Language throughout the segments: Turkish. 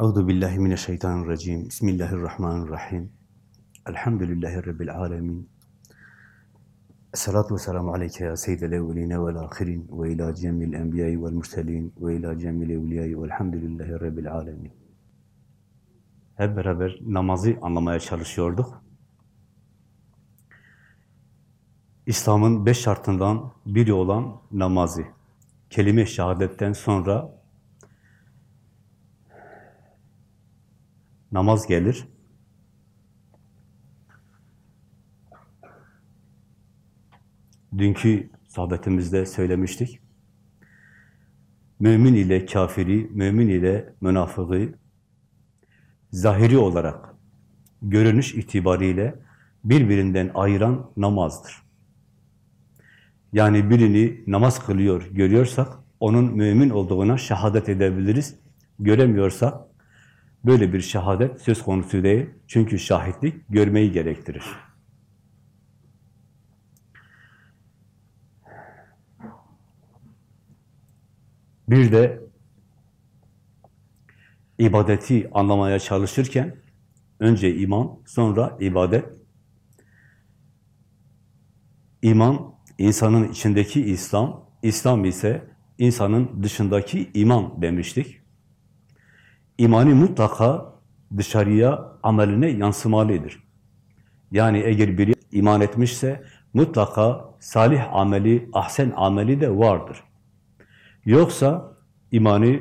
Euzu billahi mineşşeytanirracim. Bismillahirrahmanirrahim. Elhamdülillahi rabbil alamin. Esselatu vesselamu aleyke ya seyyidel evveline vel ahirin ve ila cemil enbiyayı vel murselin ve ila cemil evliyayı velhamdülillahi rabbil alamin. Hep beraber namazı anlamaya çalışıyorduk. İslam'ın beş şartından biri olan namazı. Kelime şehadetten sonra namaz gelir. Dünkü sohbetimizde söylemiştik. Mümin ile kafiri, mümin ile münafığı zahiri olarak görünüş itibariyle birbirinden ayıran namazdır. Yani birini namaz kılıyor görüyorsak onun mümin olduğuna şehadet edebiliriz. Göremiyorsak böyle bir şehadet söz konusu değil. Çünkü şahitlik görmeyi gerektirir. Bir de ibadeti anlamaya çalışırken önce iman, sonra ibadet. İman, insanın içindeki İslam, İslam ise insanın dışındaki iman demiştik. İmanı mutlaka dışarıya, ameline yansımalıdır. Yani eğer biri iman etmişse mutlaka salih ameli, ahsen ameli de vardır. Yoksa imanı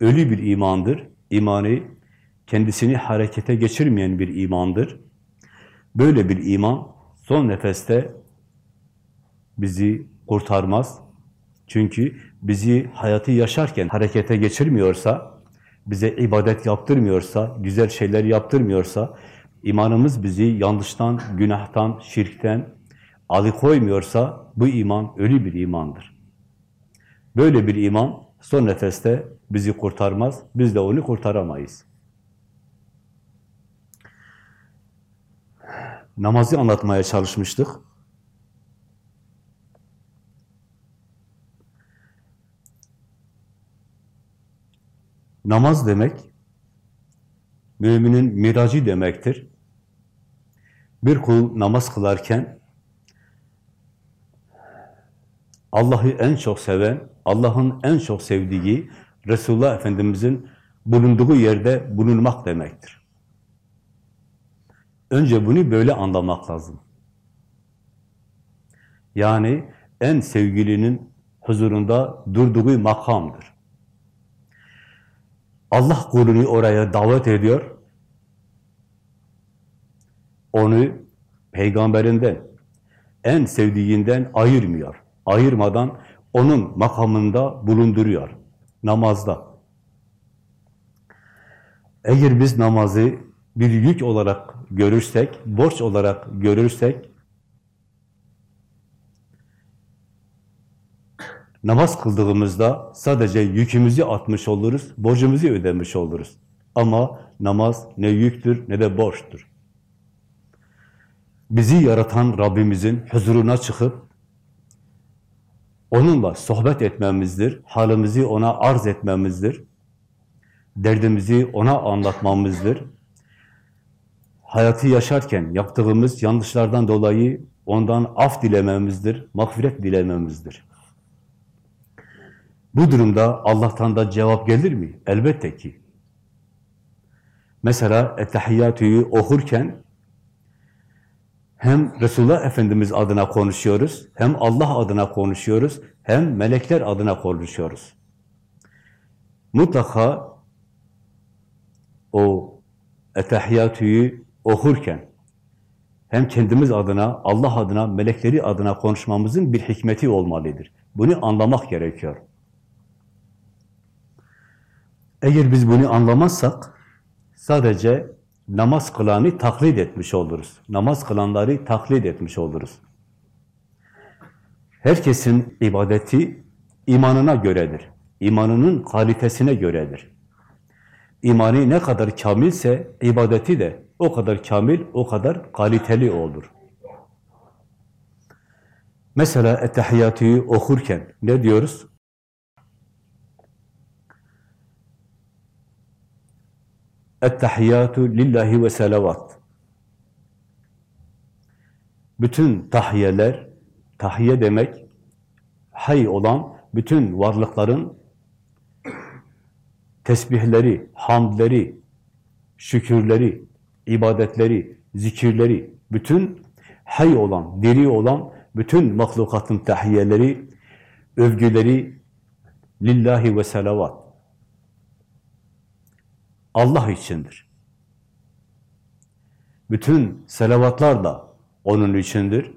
ölü bir imandır. İmanı kendisini harekete geçirmeyen bir imandır. Böyle bir iman son nefeste bizi kurtarmaz. Çünkü bizi hayatı yaşarken harekete geçirmiyorsa, bize ibadet yaptırmıyorsa, güzel şeyler yaptırmıyorsa, imanımız bizi yanlıştan, günahtan, şirkten alıkoymuyorsa bu iman ölü bir imandır. Böyle bir iman son nefeste bizi kurtarmaz, biz de onu kurtaramayız. Namazı anlatmaya çalışmıştık. Namaz demek, müminin miracı demektir. Bir kul namaz kılarken, Allah'ı en çok seven, Allah'ın en çok sevdiği, Resulullah Efendimiz'in bulunduğu yerde bulunmak demektir. Önce bunu böyle anlamak lazım. Yani en sevgilinin huzurunda durduğu makamdır. Allah kulunu oraya davet ediyor. Onu peygamberinden, en sevdiğinden ayırmıyor. Ayırmadan onun makamında bulunduruyor. Namazda. Eğer biz namazı bir yük olarak görürsek, borç olarak görürsek, namaz kıldığımızda sadece yükümüzü atmış oluruz, borcumuzu ödemiş oluruz. Ama namaz ne yüktür ne de borçtur. Bizi yaratan Rabbimizin huzuruna çıkıp onunla sohbet etmemizdir, halimizi ona arz etmemizdir, derdimizi ona anlatmamızdır. Hayatı yaşarken yaptığımız yanlışlardan dolayı ondan af dilememizdir, mağfiret dilememizdir. Bu durumda Allah'tan da cevap gelir mi? Elbette ki. Mesela Ettehiyyatü'yü okurken hem Resulullah Efendimiz adına konuşuyoruz, hem Allah adına konuşuyoruz, hem melekler adına konuşuyoruz. Mutlaka o Ettehiyyatü'yü okurken hem kendimiz adına, Allah adına, melekleri adına konuşmamızın bir hikmeti olmalıdır. Bunu anlamak gerekiyor. Eğer biz bunu anlamazsak sadece namaz kılanı taklit etmiş oluruz. Namaz kılanları taklit etmiş oluruz. Herkesin ibadeti imanına göredir. İmanının kalitesine göredir. İmanı ne kadar kamilse ibadeti de o kadar kamil, o kadar kaliteli olur. Mesela Ettehiyyatü'yü okurken ne diyoruz? Ettehiyyatu lillahi ve selavat. Bütün tahiyeler, tahiye demek, hay olan bütün varlıkların tesbihleri, hamdleri, şükürleri, ibadetleri, zikirleri, bütün hay olan, diri olan bütün mahlukatın tahiyeleri, övgüleri lillahi ve selavat. Allah içindir. Bütün selavatlar da onun içindir.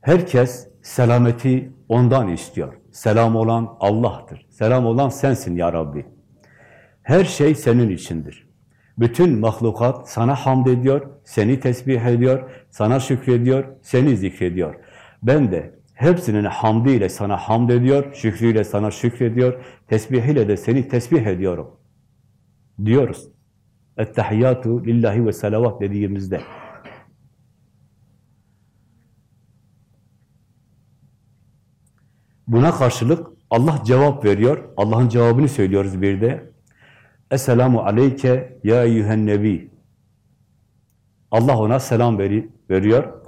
Herkes selameti ondan istiyor. Selam olan Allah'tır. Selam olan sensin ya Rabbi. Her şey senin içindir. Bütün mahlukat sana hamd ediyor, seni tesbih ediyor, sana şükrediyor, seni zikrediyor. Ben de hepsinin hamdiyle sana hamd ediyor, şükrüyle sana şükrediyor, tesbihiyle de seni tesbih ediyorum. Diyoruz. Ettehiyyatu lillahi ve selavat dediğimizde. Buna karşılık Allah cevap veriyor. Allah'ın cevabını söylüyoruz bir de. Esselamu aleyke ya eyyühen nebi. Allah ona selam veri, veriyor.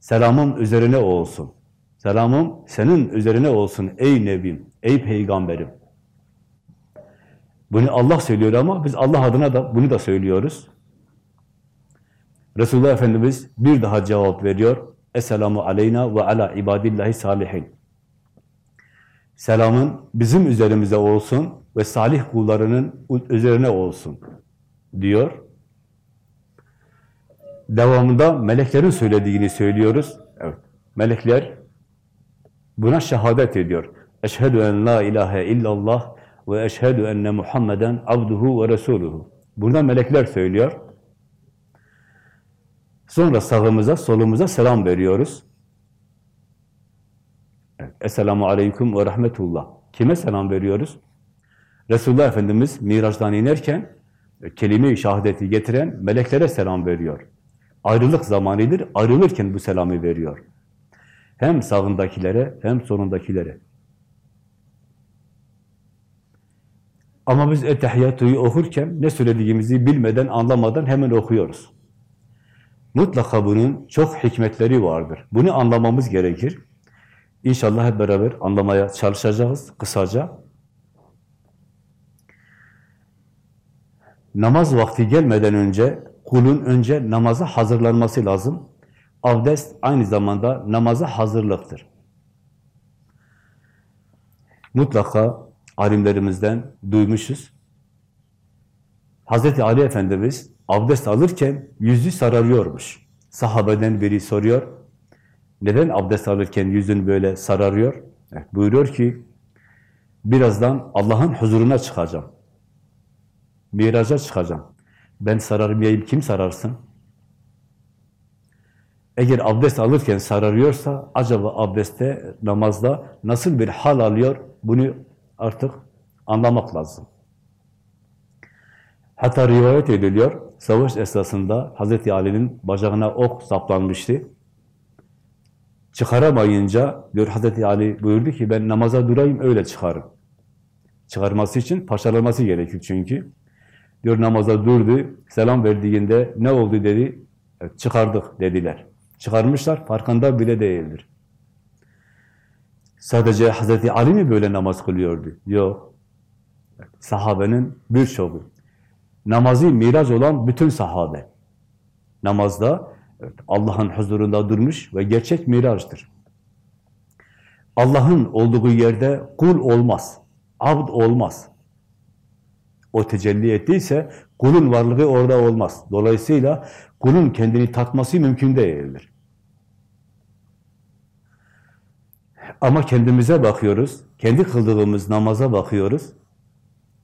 Selamım üzerine olsun. Selamım senin üzerine olsun ey nebim, ey peygamberim. Bunu Allah söylüyor ama biz Allah adına da bunu da söylüyoruz. Resulullah Efendimiz bir daha cevap veriyor. Esselamu aleyna ve ala ibadillahi salihin. Selamın bizim üzerimize olsun ve salih kullarının üzerine olsun diyor. Devamında meleklerin söylediğini söylüyoruz. Evet. Melekler buna şehadet ediyor. Eşhedü en la ilahe illallah ve eşhedü enne Muhammeden abduhu ve resuluhu. Burada melekler söylüyor. Sonra sağımıza, solumuza selam veriyoruz. Esselamu aleyküm ve rahmetullah. Kime selam veriyoruz? Resulullah Efendimiz Miraç'tan inerken kelime-i şehadeti getiren meleklere selam veriyor. Ayrılık zamanıdır, ayrılırken bu selamı veriyor. Hem sağındakilere hem solundakilere. Ama biz Ettehiyyatu'yu okurken ne söylediğimizi bilmeden, anlamadan hemen okuyoruz. Mutlaka bunun çok hikmetleri vardır. Bunu anlamamız gerekir. İnşallah hep beraber anlamaya çalışacağız kısaca. Namaz vakti gelmeden önce kulun önce namaza hazırlanması lazım. Abdest aynı zamanda namaza hazırlıktır. Mutlaka alimlerimizden duymuşuz. Hazreti Ali Efendimiz abdest alırken yüzü sararıyormuş. Sahabeden biri soruyor, neden abdest alırken yüzün böyle sararıyor? Evet, buyuruyor ki, birazdan Allah'ın huzuruna çıkacağım. Miraca çıkacağım. Ben sararmayayım, kim sararsın? Eğer abdest alırken sararıyorsa, acaba abdestte, namazda nasıl bir hal alıyor? Bunu artık anlamak lazım. Hatta rivayet ediliyor, savaş esnasında Hz. Ali'nin bacağına ok saplanmıştı. Çıkaramayınca, diyor Hz. Ali buyurdu ki, ben namaza durayım, öyle çıkarım. Çıkarması için parçalaması gerekir çünkü. Diyor namaza durdu, selam verdiğinde ne oldu dedi, çıkardık dediler. Çıkarmışlar, farkında bile değildir. Sadece Hz. Ali mi böyle namaz kılıyordu? Yok. Sahabenin birçoğu. Namazı miraç olan bütün sahabe. Namazda evet, Allah'ın huzurunda durmuş ve gerçek miraçtır. Allah'ın olduğu yerde kul olmaz, abd olmaz. O tecelli ettiyse kulun varlığı orada olmaz. Dolayısıyla kulun kendini tatması mümkün değildir. Ama kendimize bakıyoruz, kendi kıldığımız namaza bakıyoruz.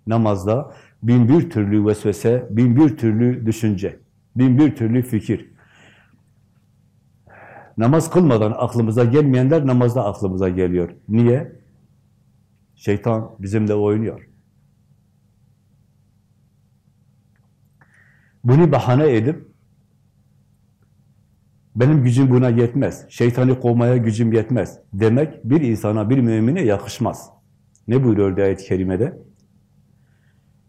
Namazda bin bir türlü vesvese, bin bir türlü düşünce, bin bir türlü fikir. Namaz kılmadan aklımıza gelmeyenler namazda aklımıza geliyor. Niye? Şeytan bizimle oynuyor. Bunu bahane edip benim gücüm buna yetmez, şeytanı kovmaya gücüm yetmez demek bir insana, bir mümine yakışmaz. Ne buyuruyor ayet-i kerimede?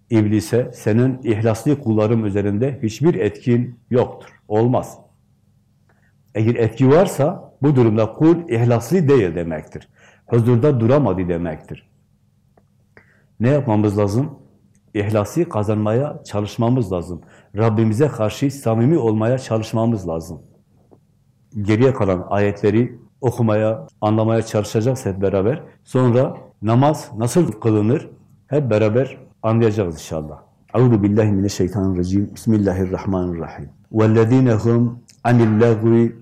İblise senin ihlaslı kullarım üzerinde hiçbir etkin yoktur. Olmaz. Eğer etki varsa bu durumda kul ihlaslı değil demektir. Huzurda duramadı demektir. Ne yapmamız lazım? İhlası kazanmaya çalışmamız lazım. Rabbimize karşı samimi olmaya çalışmamız lazım. Geriye kalan ayetleri okumaya, anlamaya çalışacağız hep beraber. Sonra namaz nasıl kılınır hep beraber anlayacağız inşallah. Euzu billahi mineşşeytanirracim. Bismillahirrahmanirrahim. Vellezine hum anil lagwi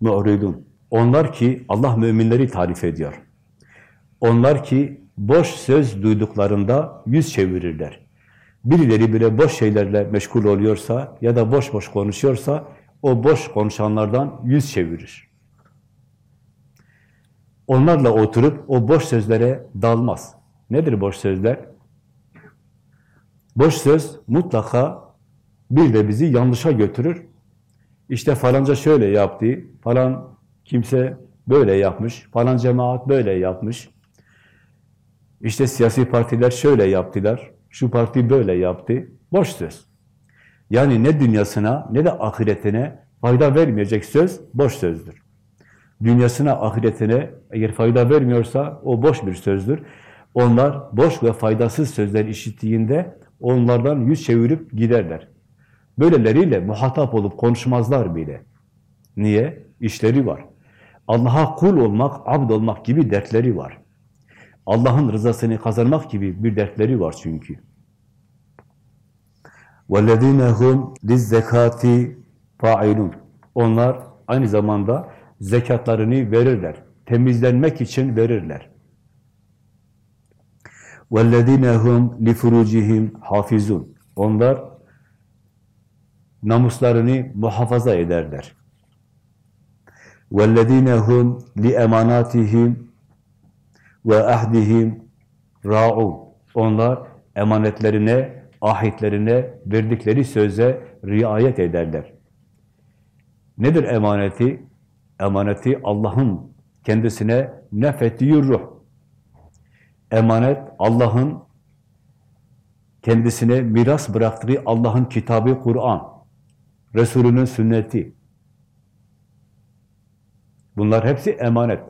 mu'ridun. Onlar ki Allah müminleri tarif ediyor. Onlar ki boş söz duyduklarında yüz çevirirler. Birileri bile boş şeylerle meşgul oluyorsa ya da boş boş konuşuyorsa o boş konuşanlardan yüz çevirir. Onlarla oturup o boş sözlere dalmaz. Nedir boş sözler? Boş söz mutlaka bir de bizi yanlışa götürür. İşte falanca şöyle yaptı, falan kimse böyle yapmış, falan cemaat böyle yapmış. İşte siyasi partiler şöyle yaptılar, şu parti böyle yaptı. Boş söz. Yani ne dünyasına ne de ahiretine fayda vermeyecek söz boş sözdür. Dünyasına, ahiretine eğer fayda vermiyorsa o boş bir sözdür. Onlar boş ve faydasız sözler işittiğinde onlardan yüz çevirip giderler. Böyleleriyle muhatap olup konuşmazlar bile. Niye? İşleri var. Allah'a kul olmak, abd olmak gibi dertleri var. Allah'ın rızasını kazanmak gibi bir dertleri var çünkü. وَالَّذ۪ينَ هُمْ لِزَّكَاتِ فَاِلُونَ Onlar aynı zamanda zekatlarını verirler. Temizlenmek için verirler. وَالَّذ۪ينَ هُمْ لِفُرُوجِهِمْ حَافِزُونَ Onlar namuslarını muhafaza ederler. وَالَّذ۪ينَ هُمْ لِاَمَانَاتِهِمْ ve ahdihim ra'un. Onlar emanetlerine, ahitlerine, verdikleri söze riayet ederler. Nedir emaneti? Emaneti Allah'ın kendisine nefettiği ruh. Emanet Allah'ın kendisine miras bıraktığı Allah'ın kitabı Kur'an, Resulünün sünneti. Bunlar hepsi emanet.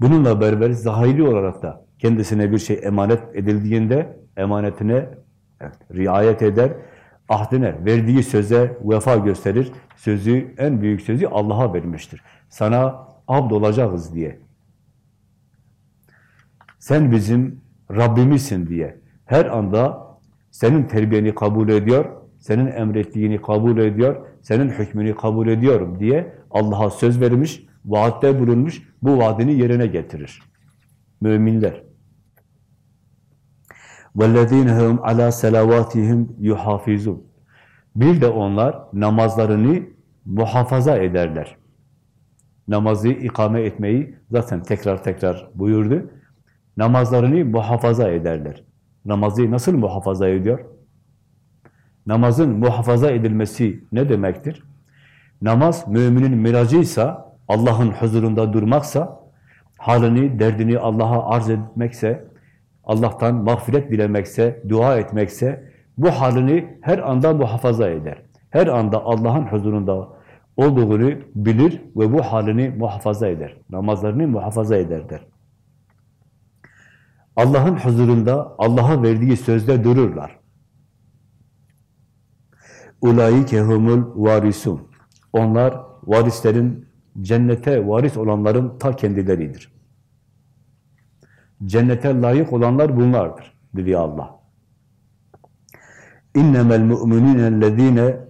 Bununla beraber zahiri olarak da kendisine bir şey emanet edildiğinde emanetine evet, riayet eder, ahdine, verdiği söze vefa gösterir. Sözü, en büyük sözü Allah'a vermiştir. Sana abd olacağız diye. Sen bizim Rabbimizsin diye. Her anda senin terbiyeni kabul ediyor, senin emrettiğini kabul ediyor, senin hükmünü kabul ediyorum diye Allah'a söz vermiş, vaatte bulunmuş, bu vaadini yerine getirir. Müminler. وَالَّذ۪ينَ هُمْ عَلَى سَلَوَاتِهِمْ يُحَافِزُونَ Bir de onlar namazlarını muhafaza ederler. Namazı ikame etmeyi zaten tekrar tekrar buyurdu. Namazlarını muhafaza ederler. Namazı nasıl muhafaza ediyor? Namazın muhafaza edilmesi ne demektir? Namaz müminin miracıysa, Allah'ın huzurunda durmaksa, halini, derdini Allah'a arz etmekse, Allah'tan mağfiret dilemekse, dua etmekse, bu halini her anda muhafaza eder. Her anda Allah'ın huzurunda olduğunu bilir ve bu halini muhafaza eder. Namazlarını muhafaza eder der. Allah'ın huzurunda Allah'a verdiği sözde dururlar. Ulaike humul varisun. Onlar varislerin cennete varis olanların ta kendileridir. Cennete layık olanlar bunlardır dedi Allah. İnnemel mu'minûnellezîne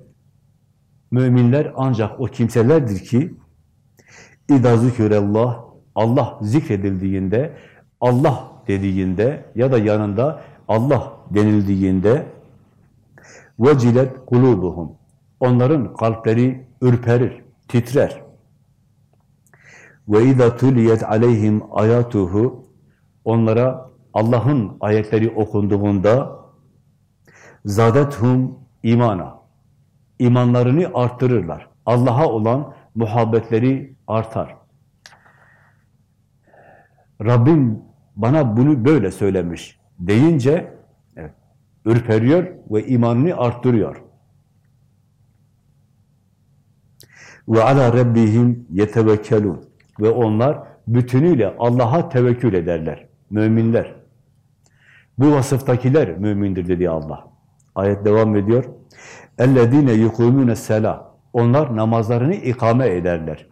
Müminler ancak o kimselerdir ki İdâ zükürellah Allah zikredildiğinde Allah dediğinde ya da yanında Allah denildiğinde vecilet kulubuhum onların kalpleri ürperir, titrer. Ve izâ tuliyet aleyhim ayatuhu onlara Allah'ın ayetleri okunduğunda zadethum imana imanlarını arttırırlar. Allah'a olan muhabbetleri artar. Rabbim bana bunu böyle söylemiş deyince evet, ürperiyor ve imanını arttırıyor. Ve ala rabbihim yetevekkelun. Ve onlar bütünüyle Allah'a tevekkül ederler müminler. Bu vasıftakiler mümindir dedi Allah. Ayet devam ediyor. اَلَّذ۪ينَ يُقُومُونَ السَّلَى Onlar namazlarını ikame ederler.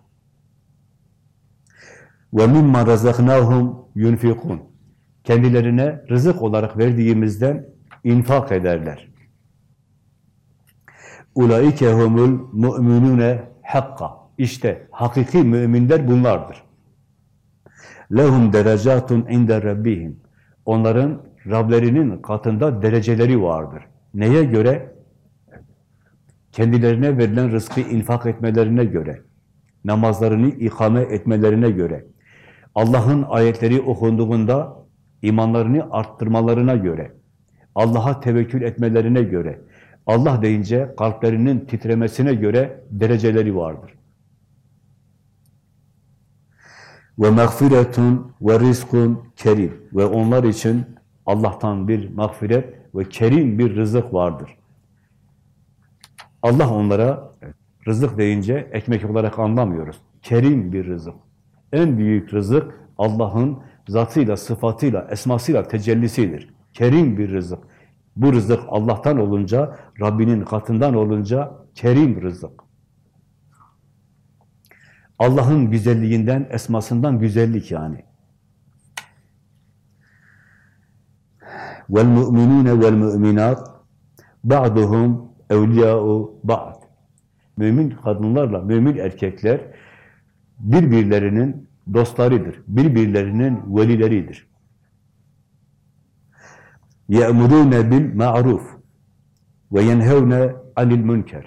وَمِمَّا رَزَقْنَاهُمْ يُنْفِقُونَ Kendilerine rızık olarak verdiğimizden infak ederler. اُولَٰئِكَ هُمُ الْمُؤْمِنُونَ hakka. İşte hakiki müminler bunlardır. Lehum derecatun inde rabbihim. Onların Rablerinin katında dereceleri vardır. Neye göre? Kendilerine verilen rızkı infak etmelerine göre, namazlarını ikame etmelerine göre, Allah'ın ayetleri okunduğunda imanlarını arttırmalarına göre, Allah'a tevekkül etmelerine göre, Allah deyince kalplerinin titremesine göre dereceleri vardır. Ve mağfiretun ve rizkun kerim ve onlar için Allah'tan bir mağfiret ve kerim bir rızık vardır. Allah onlara rızık deyince ekmek olarak anlamıyoruz. Kerim bir rızık. En büyük rızık Allah'ın zatıyla, sıfatıyla, esmasıyla tecellisidir. Kerim bir rızık. Bu rızık Allah'tan olunca, Rabbinin katından olunca kerim rızık. Allah'ın güzelliğinden, esmasından güzellik yani. وَالْمُؤْمِنُونَ وَالْمُؤْمِنَاتِ بَعْضُهُمْ اَوْلِيَاءُ بَعْض Mümin kadınlarla mümin erkekler birbirlerinin dostlarıdır, birbirlerinin velileridir. يَأْمُرُونَ بِالْمَعْرُوفِ وَيَنْهَوْنَ عَنِ الْمُنْكَرِ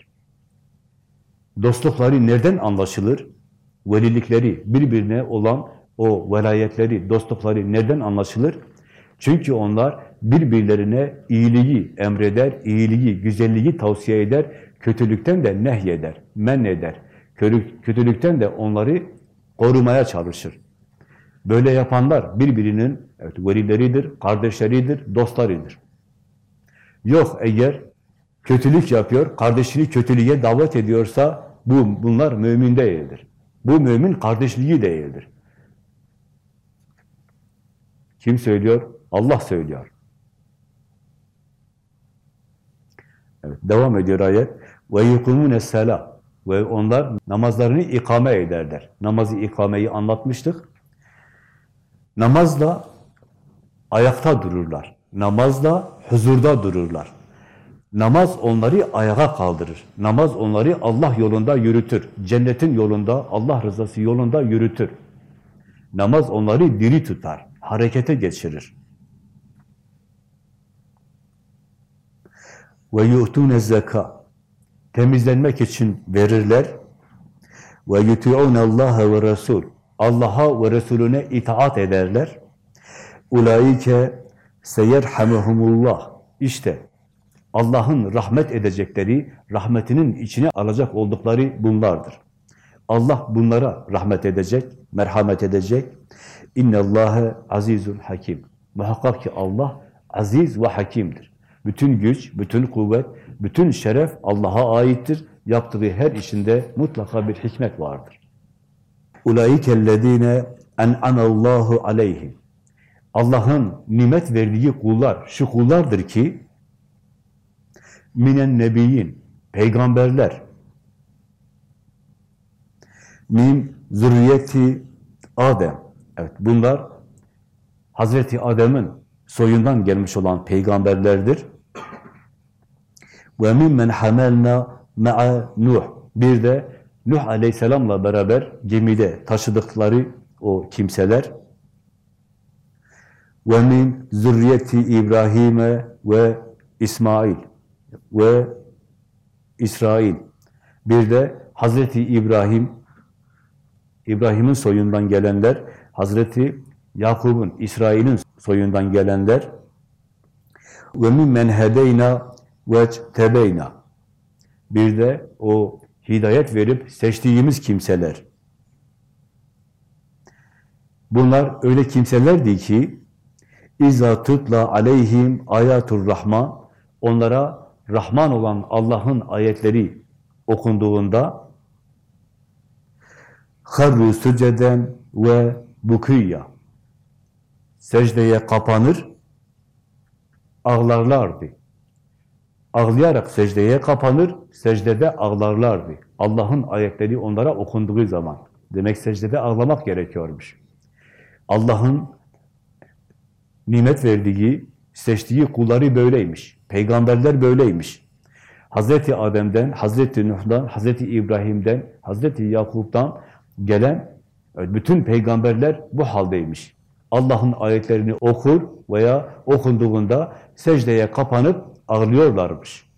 Dostlukları nereden anlaşılır? Velilikleri, birbirine olan o velayetleri, dostlukları nereden anlaşılır? Çünkü onlar birbirlerine iyiliği emreder, iyiliği, güzelliği tavsiye eder, kötülükten de nehyeder, men eder. Kötülükten de onları korumaya çalışır. Böyle yapanlar birbirinin evet, velileridir, kardeşleridir, dostlarıdır. Yok eğer kötülük yapıyor, kardeşini kötülüğe davet ediyorsa bu bunlar mümin değildir. Bu mümin kardeşliği değildir. Kim söylüyor? Allah söylüyor. Evet, devam ediyor ayet. Ve yukumune sela ve onlar namazlarını ikame ederler. Namazı ikameyi anlatmıştık. Namazla ayakta dururlar. Namazla huzurda dururlar. Namaz onları ayağa kaldırır. Namaz onları Allah yolunda yürütür. Cennetin yolunda, Allah rızası yolunda yürütür. Namaz onları diri tutar, harekete geçirir. Ve yu'tune zeka. Temizlenmek için verirler. Ve yuti'une Allah ve Resul. Allah'a ve Resulüne itaat ederler. Ulaike seyerhamuhumullah. İşte Allah'ın rahmet edecekleri, rahmetinin içine alacak oldukları bunlardır. Allah bunlara rahmet edecek, merhamet edecek. İnne Allah'e azizun hakim. Muhakkak ki Allah aziz ve hakimdir. Bütün güç, bütün kuvvet, bütün şeref Allah'a aittir. Yaptığı her işinde mutlaka bir hikmet vardır. Ulaikellezine en'amallahu aleyhim. Allah'ın nimet verdiği kullar, şu kullardır ki minen nebiyin, peygamberler, min zürriyeti Adem. Evet bunlar Hazreti Adem'in soyundan gelmiş olan peygamberlerdir. Ve mimmen hamelna ma'a Nuh. Bir de Nuh aleyhisselamla beraber gemide taşıdıkları o kimseler ve min zürriyeti İbrahim'e ve İsmail ve İsrail. Bir de Hazreti İbrahim, İbrahim'in soyundan gelenler, Hazreti Yakub'un, İsrail'in soyundan gelenler ve mimmen hedeyna ve tebeyna. Bir de o hidayet verip seçtiğimiz kimseler. Bunlar öyle kimselerdi ki İza tutla aleyhim ayatur rahman onlara Rahman olan Allah'ın ayetleri okunduğunda harru süceden ve bukiyya secdeye kapanır ağlarlardı. Ağlayarak secdeye kapanır, secdede ağlarlardı. Allah'ın ayetleri onlara okunduğu zaman. Demek secdede ağlamak gerekiyormuş. Allah'ın nimet verdiği, seçtiği kulları böyleymiş. Peygamberler böyleymiş. Hazreti Adem'den, Hazreti Nuh'dan, Hazreti İbrahim'den, Hazreti Yakup'tan gelen bütün peygamberler bu haldeymiş. Allah'ın ayetlerini okur veya okunduğunda secdeye kapanıp ağlıyorlarmış.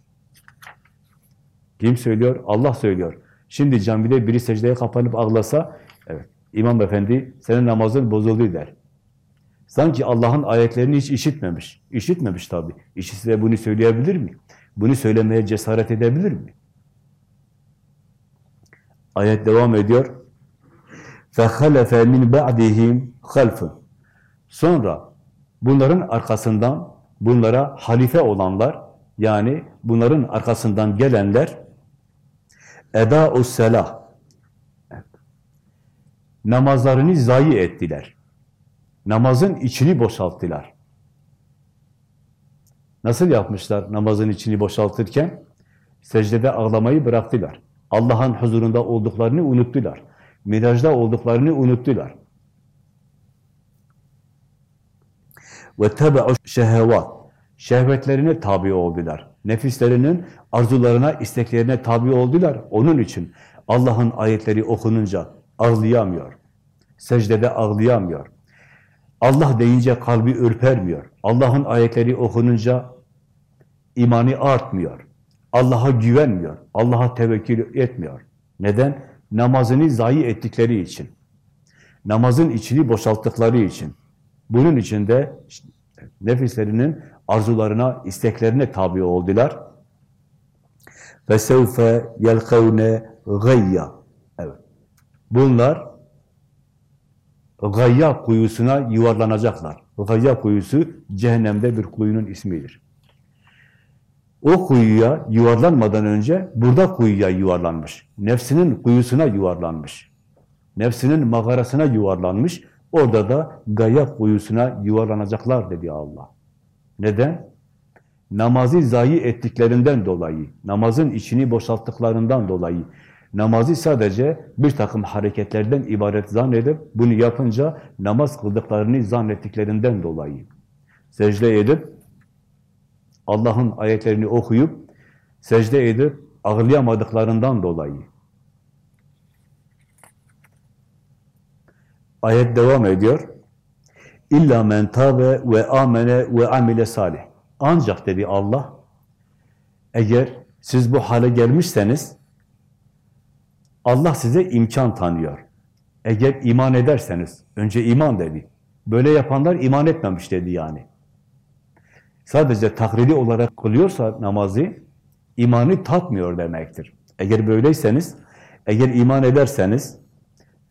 Kim söylüyor? Allah söylüyor. Şimdi camide biri secdeye kapanıp ağlasa, evet, İmam Efendi senin namazın bozuldu der. Sanki Allah'ın ayetlerini hiç işitmemiş. İşitmemiş tabii. İşitse bunu söyleyebilir mi? Bunu söylemeye cesaret edebilir mi? Ayet devam ediyor. فَخَلَفَ مِنْ بَعْدِهِمْ خَلْفٌ Sonra bunların arkasından bunlara halife olanlar, yani bunların arkasından gelenler eda selah namazlarını zayi ettiler. Namazın içini boşalttılar. Nasıl yapmışlar namazın içini boşaltırken? Secdede ağlamayı bıraktılar. Allah'ın huzurunda olduklarını unuttular. Mirajda olduklarını unuttular. Ve tebe'u şehevat. Şehvetlerine tabi oldular. Nefislerinin arzularına, isteklerine tabi oldular. Onun için Allah'ın ayetleri okununca ağlayamıyor. Secdede ağlayamıyor. Allah deyince kalbi ürpermiyor. Allah'ın ayetleri okununca imani artmıyor. Allah'a güvenmiyor. Allah'a tevekkül etmiyor. Neden? Namazını zayi ettikleri için. Namazın içini boşalttıkları için. Bunun için de nefislerinin arzularına, isteklerine tabi oldular. Ve sevfe yelkavne gayya. Evet. Bunlar gayya kuyusuna yuvarlanacaklar. Gayya kuyusu cehennemde bir kuyunun ismidir. O kuyuya yuvarlanmadan önce burada kuyuya yuvarlanmış. Nefsinin kuyusuna yuvarlanmış. Nefsinin mağarasına yuvarlanmış. Orada da gayya kuyusuna yuvarlanacaklar dedi Allah. Neden? Namazı zayi ettiklerinden dolayı, namazın içini boşalttıklarından dolayı, namazı sadece bir takım hareketlerden ibaret zannedip, bunu yapınca namaz kıldıklarını zannettiklerinden dolayı, secde edip, Allah'ın ayetlerini okuyup, secde edip, ağlayamadıklarından dolayı. Ayet devam ediyor. İlla men tabe ve amene ve amile salih. Ancak dedi Allah, eğer siz bu hale gelmişseniz, Allah size imkan tanıyor. Eğer iman ederseniz, önce iman dedi. Böyle yapanlar iman etmemiş dedi yani. Sadece takridi olarak kılıyorsa namazı, imanı tatmıyor demektir. Eğer böyleyseniz, eğer iman ederseniz,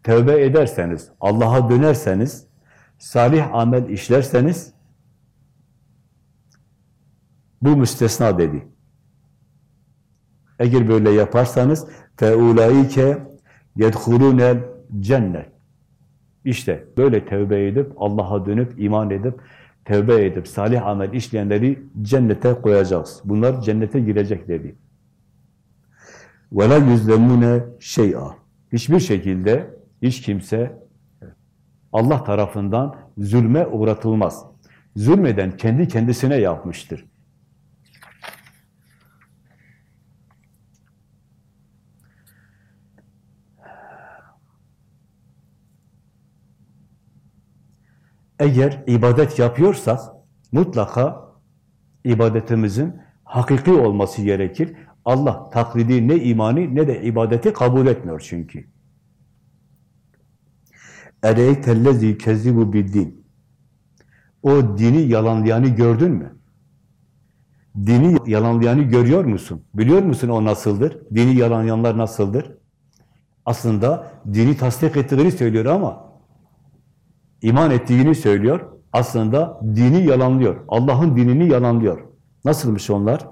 tövbe ederseniz, Allah'a dönerseniz, salih amel işlerseniz, bu müstesna dedi. Eğer böyle yaparsanız فَاُولَٰئِكَ يَدْخُلُونَ cennet. İşte böyle tevbe edip, Allah'a dönüp, iman edip, tevbe edip, salih amel işleyenleri cennete koyacağız. Bunlar cennete girecek dedi. وَلَا يُزْلَمُونَ şey'a. Hiçbir şekilde hiç kimse Allah tarafından zulme uğratılmaz. Zulmeden kendi kendisine yapmıştır. Eğer ibadet yapıyorsak mutlaka ibadetimizin hakiki olması gerekir. Allah taklidi ne imani ne de ibadeti kabul etmiyor çünkü. Ereytellezi kezibu din. O dini yalanlayanı gördün mü? Dini yalanlayanı görüyor musun? Biliyor musun o nasıldır? Dini yalanlayanlar nasıldır? Aslında dini tasdik ettiğini söylüyor ama iman ettiğini söylüyor. Aslında dini yalanlıyor. Allah'ın dinini yalanlıyor. Nasılmış onlar?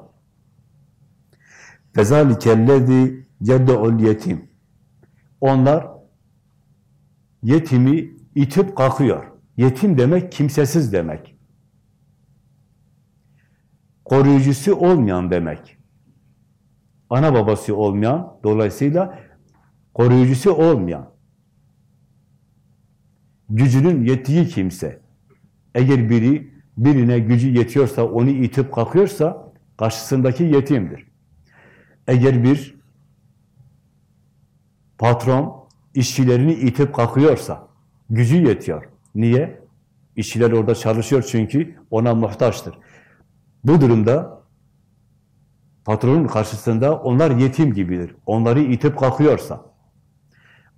Fezalikellezi yed'ul yetim. Onlar yetimi itip kalkıyor. Yetim demek kimsesiz demek. Koruyucusu olmayan demek. Ana babası olmayan, dolayısıyla koruyucusu olmayan. Gücünün yettiği kimse. Eğer biri birine gücü yetiyorsa, onu itip kalkıyorsa karşısındaki yetimdir. Eğer bir patron işçilerini itip kalkıyorsa, gücü yetiyor. Niye? İşçiler orada çalışıyor çünkü ona muhtaçtır. Bu durumda patronun karşısında onlar yetim gibidir. Onları itip kalkıyorsa,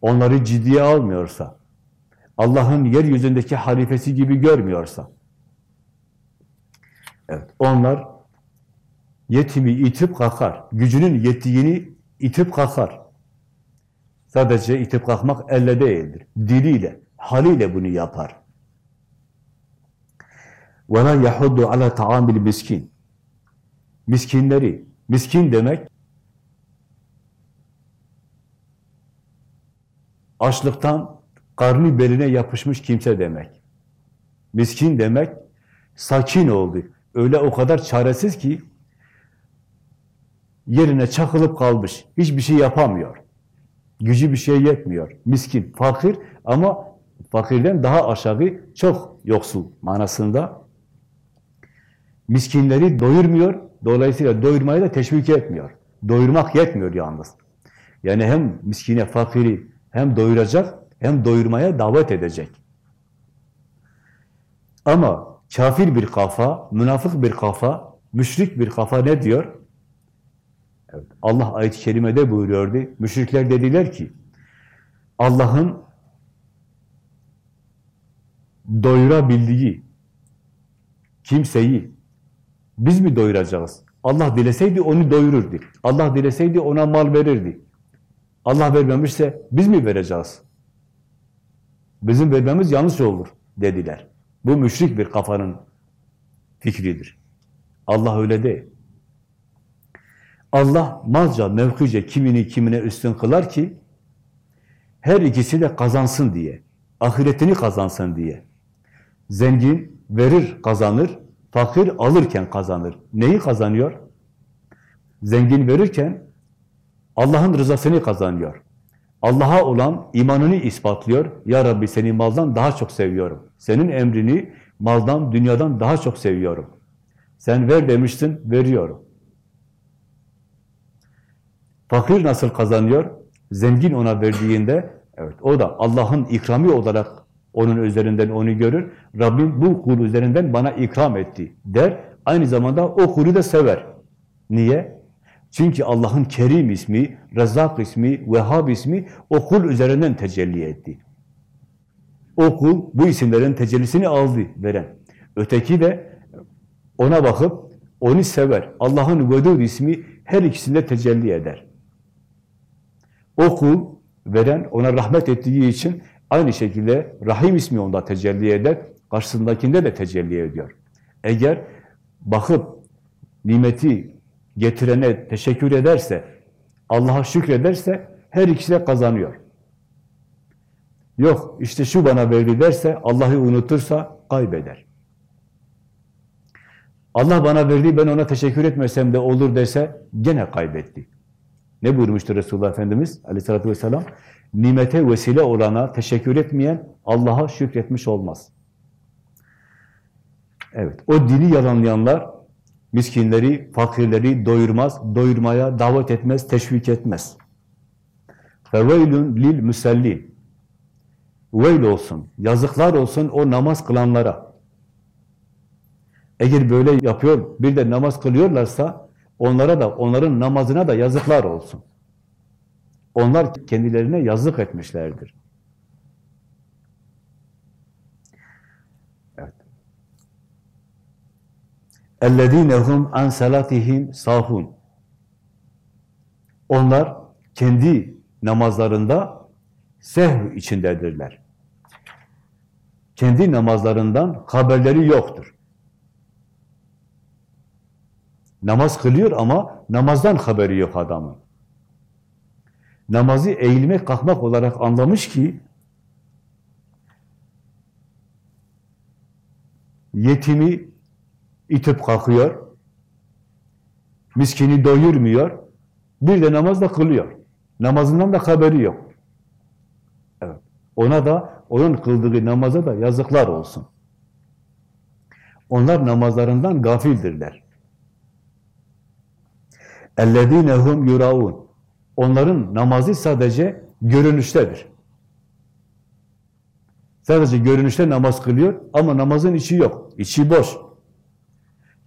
onları ciddiye almıyorsa, Allah'ın yeryüzündeki halifesi gibi görmüyorsa, evet, onlar yetimi itip kalkar. Gücünün yettiğini itip kalkar. Sadece itip kalkmak elle değildir. Diliyle, haliyle bunu yapar. وَلَا يَحُدُّ عَلَى تَعَامِ miskin. Miskinleri, miskin demek, açlıktan karnı beline yapışmış kimse demek. Miskin demek, sakin oldu. Öyle o kadar çaresiz ki, yerine çakılıp kalmış, hiçbir şey yapamıyor. Gücü bir şey yetmiyor. Miskin, fakir ama fakirden daha aşağı, çok yoksul manasında. Miskinleri doyurmuyor, dolayısıyla doyurmayı da teşvik etmiyor. Doyurmak yetmiyor yalnız. Yani hem miskine, fakiri hem doyuracak, hem doyurmaya davet edecek. Ama kafir bir kafa, münafık bir kafa, müşrik bir kafa ne diyor? Evet, Allah ayet-i kerimede buyuruyordu. Müşrikler dediler ki, Allah'ın doyurabildiği kimseyi biz mi doyuracağız? Allah dileseydi onu doyururdu. Allah dileseydi ona mal verirdi. Allah vermemişse biz mi vereceğiz? Bizim vermemiz yanlış olur dediler. Bu müşrik bir kafanın fikridir. Allah öyle değil. Allah malca, mevkice kimini kimine üstün kılar ki her ikisi de kazansın diye, ahiretini kazansın diye. Zengin verir, kazanır, fakir alırken kazanır. Neyi kazanıyor? Zengin verirken Allah'ın rızasını kazanıyor. Allah'a olan imanını ispatlıyor. Ya Rabbi seni maldan daha çok seviyorum. Senin emrini maldan, dünyadan daha çok seviyorum. Sen ver demiştin, veriyorum. Fakir nasıl kazanıyor? Zengin ona verdiğinde, evet o da Allah'ın ikrami olarak onun üzerinden onu görür. Rabbim bu kul üzerinden bana ikram etti der. Aynı zamanda o kulu da sever. Niye? Çünkü Allah'ın Kerim ismi, Rezzak ismi, Vehhab ismi o kul üzerinden tecelli etti. O kul bu isimlerin tecellisini aldı veren. Öteki de ona bakıp onu sever. Allah'ın Vedud ismi her ikisinde tecelli eder. O kul veren ona rahmet ettiği için aynı şekilde Rahim ismi onda tecelli eder. Karşısındakinde de tecelli ediyor. Eğer bakıp nimeti getirene teşekkür ederse, Allah'a şükrederse her ikisi de kazanıyor. Yok işte şu bana verdi derse, Allah'ı unutursa kaybeder. Allah bana verdi, ben ona teşekkür etmesem de olur derse gene kaybetti. Ne buyurmuştur Resulullah Efendimiz aleyhissalatü vesselam? Nimete vesile olana teşekkür etmeyen Allah'a şükretmiş olmaz. Evet, o dini yalanlayanlar miskinleri, fakirleri doyurmaz, doyurmaya davet etmez, teşvik etmez. فَوَيْلٌ lil müsellin. Veil olsun, yazıklar olsun o namaz kılanlara. Eğer böyle yapıyor, bir de namaz kılıyorlarsa onlara da, onların namazına da yazıklar olsun. Onlar kendilerine yazık etmişlerdir. اَلَّذ۪ينَ هُمْ عَنْ سَلَاتِهِمْ sahun. Onlar kendi namazlarında sehv içindedirler. Kendi namazlarından haberleri yoktur. Namaz kılıyor ama namazdan haberi yok adamın. Namazı eğilmek, kalkmak olarak anlamış ki yetimi itip kalkıyor, miskini doyurmuyor, bir de namaz da kılıyor. Namazından da haberi yok. Evet. Ona da, onun kıldığı namaza da yazıklar olsun. Onlar namazlarından gafildirler. اَلَّذ۪ينَ هُمْ يُرَعُونَ Onların namazı sadece görünüştedir. Sadece görünüşte namaz kılıyor ama namazın içi yok. İçi boş.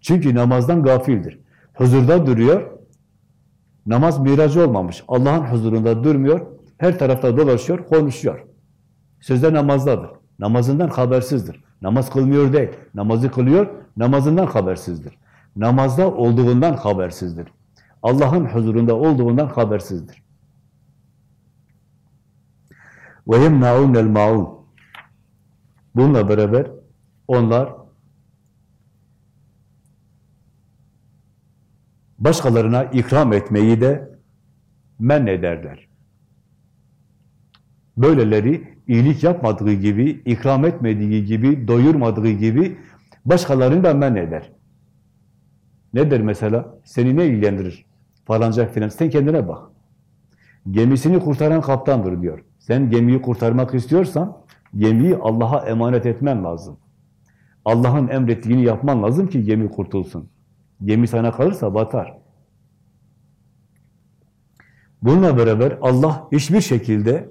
Çünkü namazdan gafildir. Huzurda duruyor, namaz miracı olmamış. Allah'ın huzurunda durmuyor, her tarafta dolaşıyor, konuşuyor. Sözde namazdadır. Namazından habersizdir. Namaz kılmıyor değil. Namazı kılıyor, namazından habersizdir. Namazda olduğundan habersizdir. Allah'ın huzurunda olduğundan habersizdir. Yemnaunel maun. Bununla beraber onlar başkalarına ikram etmeyi de men ederler. Böyleleri iyilik yapmadığı gibi, ikram etmediği gibi, doyurmadığı gibi başkalarını da men eder. Ne der mesela? Seni ne ilgilendirir? Falanca filan. Sen kendine bak. Gemisini kurtaran kaptandır diyor. Sen gemiyi kurtarmak istiyorsan gemiyi Allah'a emanet etmen lazım. Allah'ın emrettiğini yapman lazım ki gemi kurtulsun. Gemi sana kalırsa batar. Bununla beraber Allah hiçbir şekilde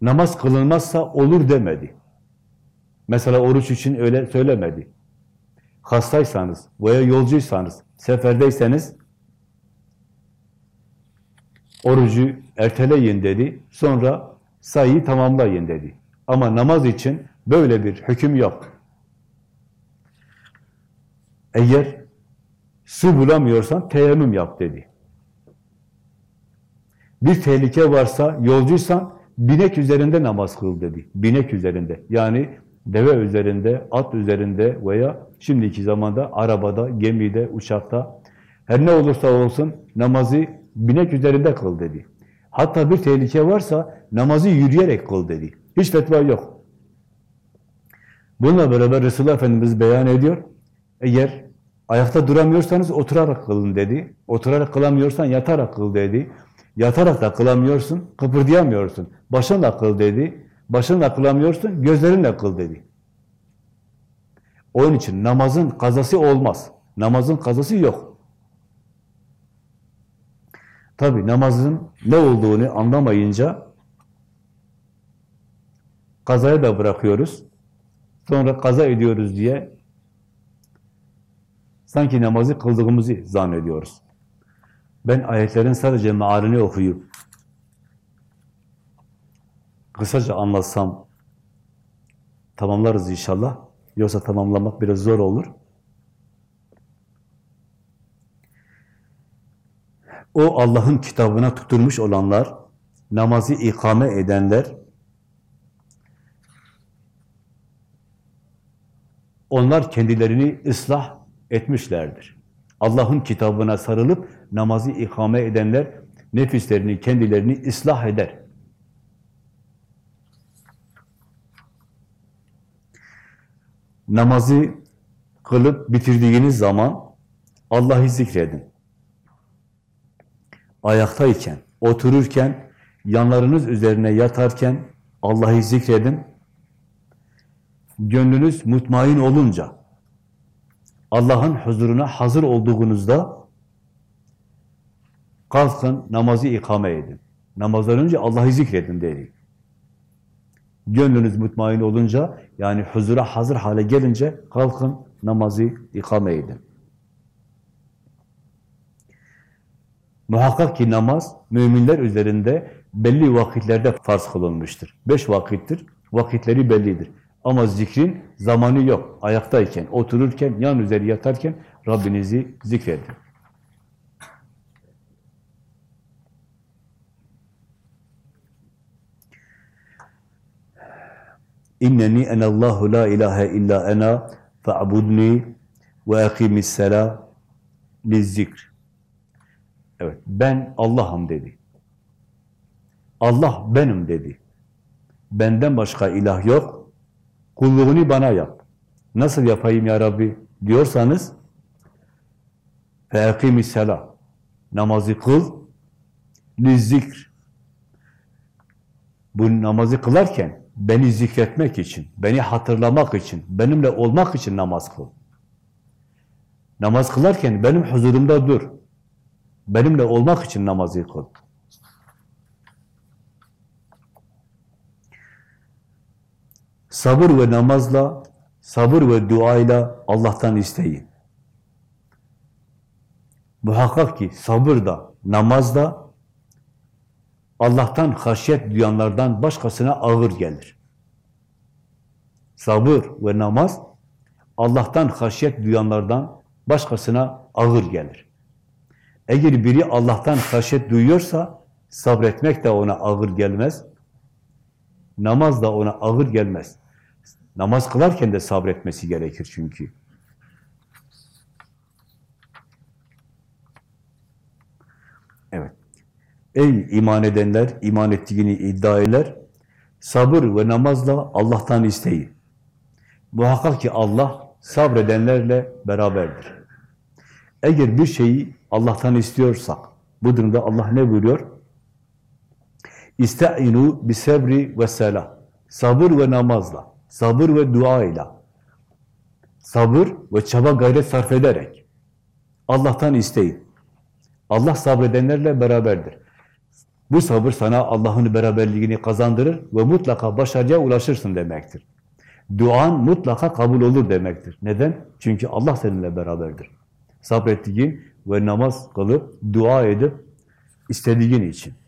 namaz kılınmazsa olur demedi. Mesela oruç için öyle söylemedi. Hastaysanız veya yolcuysanız, seferdeyseniz orucu erteleyin dedi. Sonra sayıyı tamamlayın dedi. Ama namaz için böyle bir hüküm yok. Eğer su bulamıyorsan teyemmüm yap dedi. Bir tehlike varsa, yolcuysan binek üzerinde namaz kıl dedi. Binek üzerinde. Yani deve üzerinde, at üzerinde veya şimdiki zamanda arabada, gemide, uçakta her ne olursa olsun namazı binek üzerinde kıl dedi. Hatta bir tehlike varsa namazı yürüyerek kıl dedi. Hiç fetva yok. Bununla beraber Resulullah Efendimiz beyan ediyor. Eğer ayakta duramıyorsanız oturarak kılın dedi. Oturarak kılamıyorsan yatarak kıl dedi. Yatarak da kılamıyorsun, kıpırdayamıyorsun. Başınla kıl dedi. Başınla kılamıyorsun, gözlerinle kıl dedi. Onun için namazın kazası olmaz. Namazın kazası yok. Tabi namazın ne olduğunu anlamayınca kazaya da bırakıyoruz. Sonra kaza ediyoruz diye sanki namazı kıldığımızı zannediyoruz. Ben ayetlerin sadece mealini okuyup kısaca anlatsam tamamlarız inşallah. Yoksa tamamlamak biraz zor olur. O Allah'ın kitabına tuturmuş olanlar, namazı ikame edenler, onlar kendilerini ıslah etmişlerdir. Allah'ın kitabına sarılıp namazı ikame edenler nefislerini, kendilerini ıslah eder. Namazı kılıp bitirdiğiniz zaman Allah'ı zikredin. Ayaktayken, otururken, yanlarınız üzerine yatarken Allah'ı zikredin. Gönlünüz mutmain olunca, Allah'ın huzuruna hazır olduğunuzda kalkın namazı ikame edin. Namazdan önce Allah'ı zikredin dedi. Gönlünüz mutmain olunca, yani huzura hazır hale gelince kalkın namazı ikame edin. Muhakkak ki namaz müminler üzerinde belli vakitlerde farz kılınmıştır. Beş vakittir, vakitleri bellidir. Ama zikrin zamanı yok. Ayaktayken, otururken, yan üzeri yatarken Rabbinizi zikredin. İnneni enallahu la ilahe illa ena fa'budni ve akimis sela lizzikr. Evet, ben Allah'ım dedi. Allah benim dedi. Benden başka ilah yok Kulluğunu bana yap. Nasıl yapayım ya Rabbi diyorsanız فَاَقِمِ sela Namazı kıl, lizzikr. Bu namazı kılarken beni zikretmek için, beni hatırlamak için, benimle olmak için namaz kıl. Namaz kılarken benim huzurumda dur. Benimle olmak için namazı kıl. Sabır ve namazla, sabır ve duayla Allah'tan isteyin. Muhakkak ki sabır da, namaz da Allah'tan haşyet duyanlardan başkasına ağır gelir. Sabır ve namaz Allah'tan haşyet duyanlardan başkasına ağır gelir. Eğer biri Allah'tan haşyet duyuyorsa sabretmek de ona ağır gelmez. Namaz da ona ağır gelmez. Namaz kılarken de sabretmesi gerekir çünkü. Evet. Ey iman edenler, iman ettiğini iddia eder, sabır ve namazla Allah'tan isteyin. Muhakkak ki Allah sabredenlerle beraberdir. Eğer bir şeyi Allah'tan istiyorsak, bu durumda Allah ne buyuruyor? İste'inu bisebri ve selah. Sabır ve namazla, sabır ve duayla, sabır ve çaba gayret sarf ederek Allah'tan isteyin. Allah sabredenlerle beraberdir. Bu sabır sana Allah'ın beraberliğini kazandırır ve mutlaka başarıya ulaşırsın demektir. Duan mutlaka kabul olur demektir. Neden? Çünkü Allah seninle beraberdir. Sabrettiğin ve namaz kılıp, dua edip istediğin için.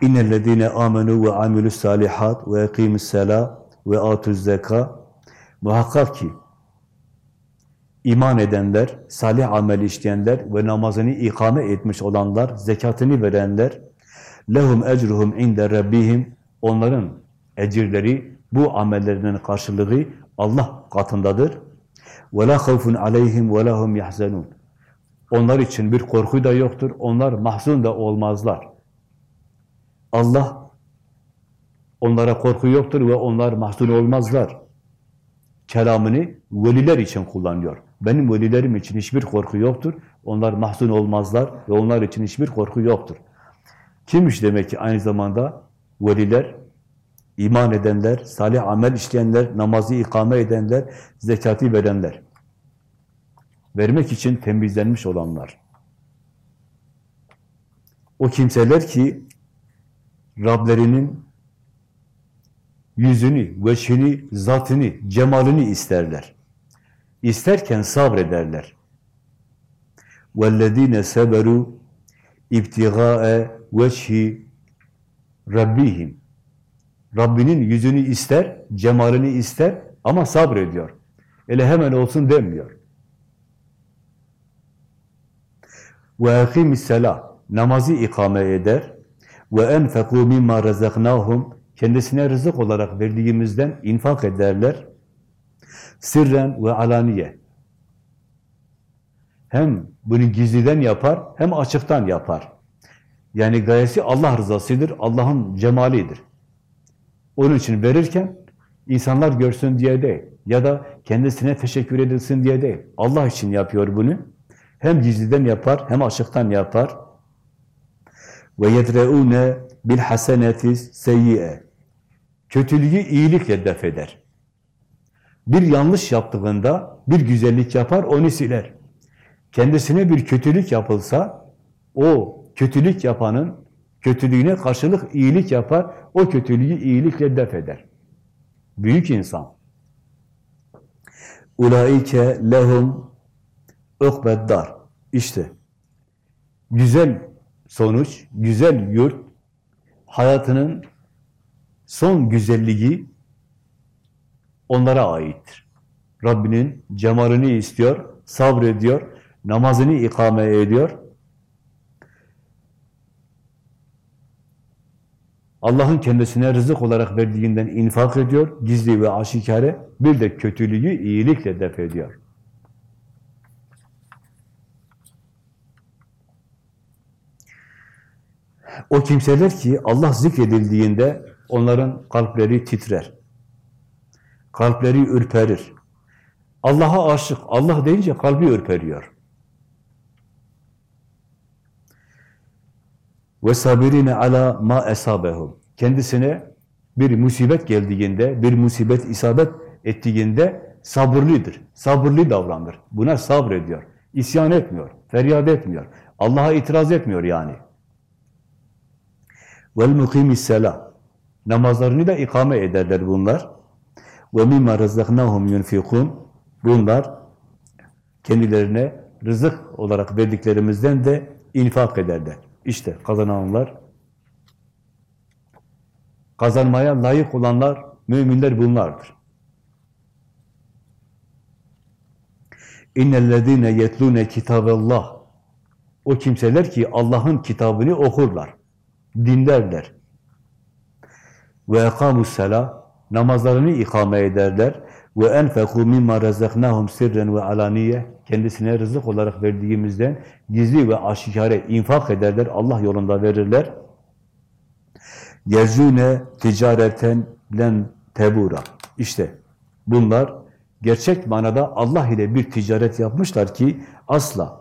İnnellezîne âmenû ve amilus salihat ve ekîmü's-selâ ve âtuz zekâ Muhakkak ki iman edenler, salih amel işleyenler ve namazını ikame etmiş olanlar, zekatını verenler, lehum ecruhum inde rabbihim onların ecirleri, bu amellerinin karşılığı Allah katındadır. Ve la havfun aleyhim ve lahum yahzanun. Onlar için bir korku da yoktur. Onlar mahzun da olmazlar. Allah onlara korku yoktur ve onlar mahzun olmazlar. Kelamını veliler için kullanıyor. Benim velilerim için hiçbir korku yoktur. Onlar mahzun olmazlar ve onlar için hiçbir korku yoktur. Kimmiş demek ki aynı zamanda veliler, iman edenler, salih amel işleyenler, namazı ikame edenler, zekatı verenler. Vermek için temizlenmiş olanlar. O kimseler ki Rablerinin yüzünü, veçhini, zatını, cemalini isterler. İsterken sabrederler. وَالَّذ۪ينَ سَبَرُوا اِبْتِغَاءَ veçhi Rabbihim. Rabbinin yüzünü ister, cemalini ister ama sabrediyor. Ele hemen olsun demiyor. Ve akimisselah namazı ikame eder ve enfekû mimma razaknahum kendisine rızık olarak verdiğimizden infak ederler. Sirren ve alaniye. Hem bunu gizliden yapar, hem açıktan yapar. Yani gayesi Allah rızasıdır, Allah'ın cemalidir. Onun için verirken insanlar görsün diye değil ya da kendisine teşekkür edilsin diye değil. Allah için yapıyor bunu. Hem gizliden yapar, hem açıktan yapar. Ve yedreune bil haseneti seyyi'e. Kötülüğü iyilikle def eder. Bir yanlış yaptığında bir güzellik yapar, onu siler. Kendisine bir kötülük yapılsa o kötülük yapanın kötülüğüne karşılık iyilik yapar, o kötülüğü iyilikle def eder. Büyük insan. Ulaike lehum ukbeddar. İşte güzel sonuç, güzel yurt, hayatının son güzelliği onlara aittir. Rabbinin cemalini istiyor, sabrediyor, namazını ikame ediyor, Allah'ın kendisine rızık olarak verdiğinden infak ediyor, gizli ve aşikare, bir de kötülüğü iyilikle def ediyor. O kimseler ki Allah zikredildiğinde onların kalpleri titrer. Kalpleri ürperir. Allah'a aşık, Allah deyince kalbi ürperiyor. Ve sabirine ala ma esabehum. Kendisine bir musibet geldiğinde, bir musibet isabet ettiğinde sabırlıdır. Sabırlı davranır. Buna sabrediyor. İsyan etmiyor. Feryat etmiyor. Allah'a itiraz etmiyor yani. Vel mukimis sela. Namazlarını da ikame ederler bunlar. Ve mimma razaknahum yunfikun. Bunlar kendilerine rızık olarak verdiklerimizden de infak ederler. İşte kazananlar, kazanmaya layık olanlar, müminler bunlardır. İnnellezîne yetlûne kitâbellah. O kimseler ki Allah'ın kitabını okurlar, dinlerler. Ve ekâmusselâ, namazlarını ikame ederler. Ve enfekû mimma razaknahum sirren ve alaniye. Kendisine rızık olarak verdiğimizden gizli ve aşikare infak ederler, Allah yolunda verirler. Yerzûne ticareten len tebura. İşte bunlar gerçek manada Allah ile bir ticaret yapmışlar ki asla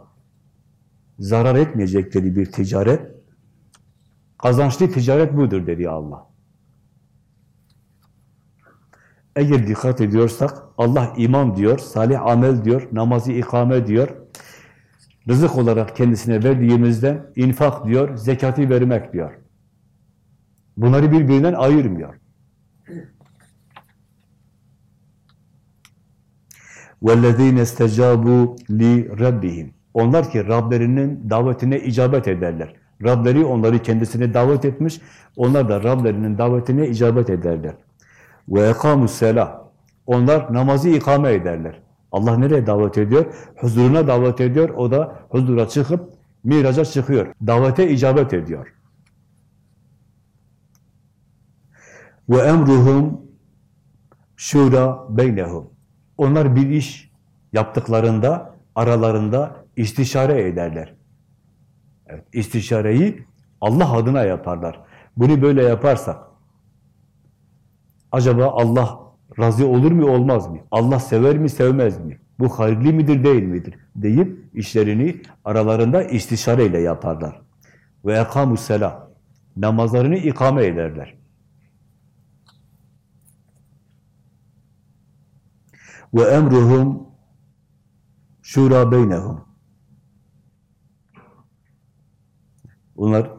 zarar etmeyecekleri bir ticaret, kazançlı ticaret budur dedi Allah. Eğer dikkat ediyorsak Allah iman diyor, salih amel diyor, namazı ikame diyor. Rızık olarak kendisine verdiğimizden infak diyor, zekatı vermek diyor. Bunları birbirinden ayırmıyor. وَالَّذ۪ينَ اسْتَجَابُوا لِرَبِّهِمْ Onlar ki Rablerinin davetine icabet ederler. Rableri onları kendisine davet etmiş, onlar da Rablerinin davetine icabet ederler. Ve ekamus selah. Onlar namazı ikame ederler. Allah nereye davet ediyor? Huzuruna davet ediyor. O da huzura çıkıp miraca çıkıyor. Davete icabet ediyor. Ve emruhum şura beynehum. Onlar bir iş yaptıklarında aralarında istişare ederler. Evet, istişareyi Allah adına yaparlar. Bunu böyle yaparsak acaba Allah razı olur mu olmaz mı? Allah sever mi sevmez mi? Bu hayırlı midir değil midir? deyip işlerini aralarında istişareyle yaparlar. Ve ekamus selah. Namazlarını ikame ederler. Ve emruhum şura beynehum. Bunlar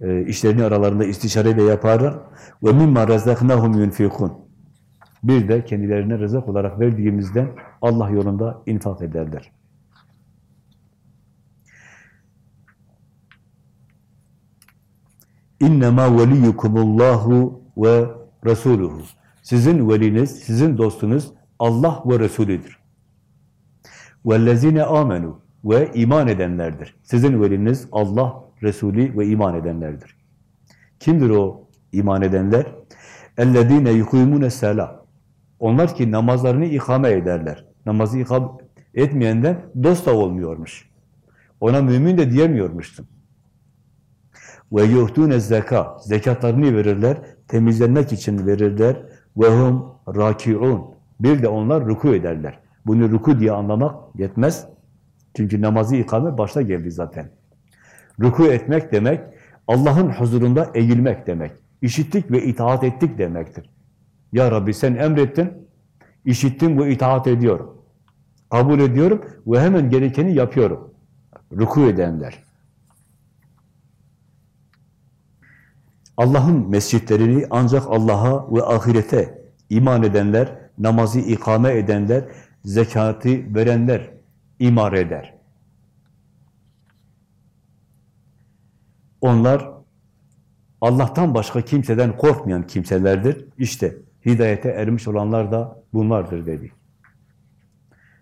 e, işlerini aralarında istişareyle yaparlar. Ve mimma razaknahum yunfikun. Bir de kendilerine rızık olarak verdiğimizden Allah yolunda infak ederler. İnnemâ veliyyukumullahu ve resuluhu. Sizin veliniz, sizin dostunuz Allah ve Resulüdür. وَالَّذ۪ينَ amenu Ve iman edenlerdir. Sizin veliniz Allah, Resulü ve iman edenlerdir. Kimdir o iman edenler? اَلَّذ۪ينَ يُقُيمُونَ السَّلَى Onlar ki namazlarını ikame ederler. Namazı ikame etmeyenden dost da olmuyormuş. Ona mümin de diyemiyormuşsun. Ve yuhtune zeka zekatlarını verirler, temizlenmek için verirler. Ve hum rakiun bir de onlar ruku ederler. Bunu ruku diye anlamak yetmez. Çünkü namazı ikame başta geldi zaten. Ruku etmek demek, Allah'ın huzurunda eğilmek demek. İşittik ve itaat ettik demektir. Ya Rabbi sen emrettin, işittim ve itaat ediyorum. Kabul ediyorum ve hemen gerekeni yapıyorum. Ruku edenler. Allah'ın mescitlerini ancak Allah'a ve ahirete iman edenler, namazı ikame edenler, zekatı verenler imar eder. Onlar Allah'tan başka kimseden korkmayan kimselerdir. İşte hidayete ermiş olanlar da bunlardır dedi.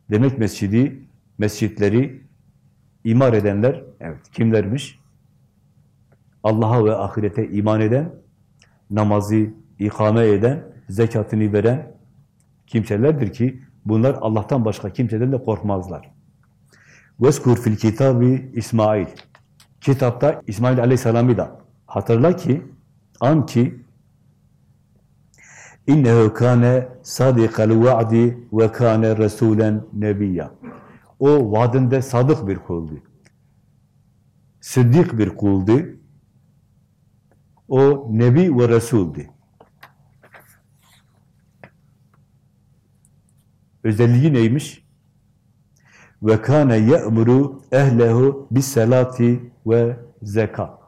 Demek mescidi, mescitleri imar edenler, evet kimlermiş? Allah'a ve ahirete iman eden, namazı ikame eden, zekatını veren kimselerdir ki bunlar Allah'tan başka kimseden de korkmazlar. Veskur fil kitabi İsmail. Kitapta İsmail Aleyhisselam'ı da hatırla ki, an ki innehu kâne sadikal va'di ve kâne resûlen nebiyya. O vaadinde sadık bir kuldu. Sıddık bir kuldu. O nebi ve resuldi. Özelliği neymiş? Ve kâne ye'muru ehlehu bis salati ve zekat.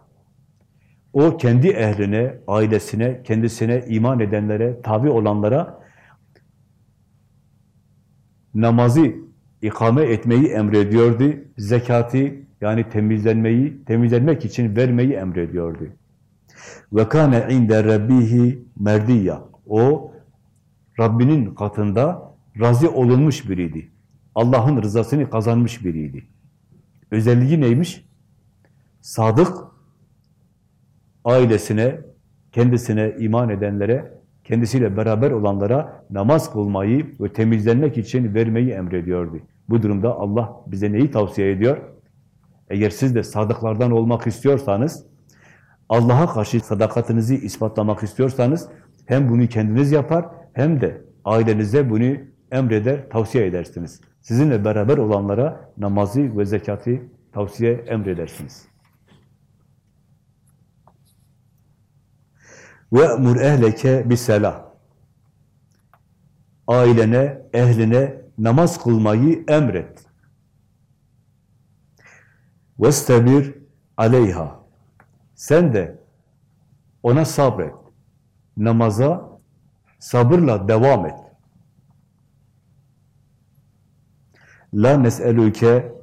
O kendi ehline, ailesine, kendisine iman edenlere, tabi olanlara namazı ikame etmeyi emrediyordu. Zekatı yani temizlenmeyi, temizlenmek için vermeyi emrediyordu. Ve kâne inde rabbihi merdiyya. O Rabbinin katında razı olunmuş biriydi. Allah'ın rızasını kazanmış biriydi. Özelliği neymiş? Sadık, ailesine, kendisine iman edenlere, kendisiyle beraber olanlara namaz kılmayı ve temizlenmek için vermeyi emrediyordu. Bu durumda Allah bize neyi tavsiye ediyor? Eğer siz de sadıklardan olmak istiyorsanız, Allah'a karşı sadakatinizi ispatlamak istiyorsanız, hem bunu kendiniz yapar, hem de ailenize bunu emreder, tavsiye edersiniz. Sizinle beraber olanlara namazı ve zekatı tavsiye emredersiniz. Ve emur ehleke biselah. Ailene, ehline namaz kılmayı emret. Vestabir aleyha. Sen de ona sabret. Namaza sabırla devam et. La nes'eluke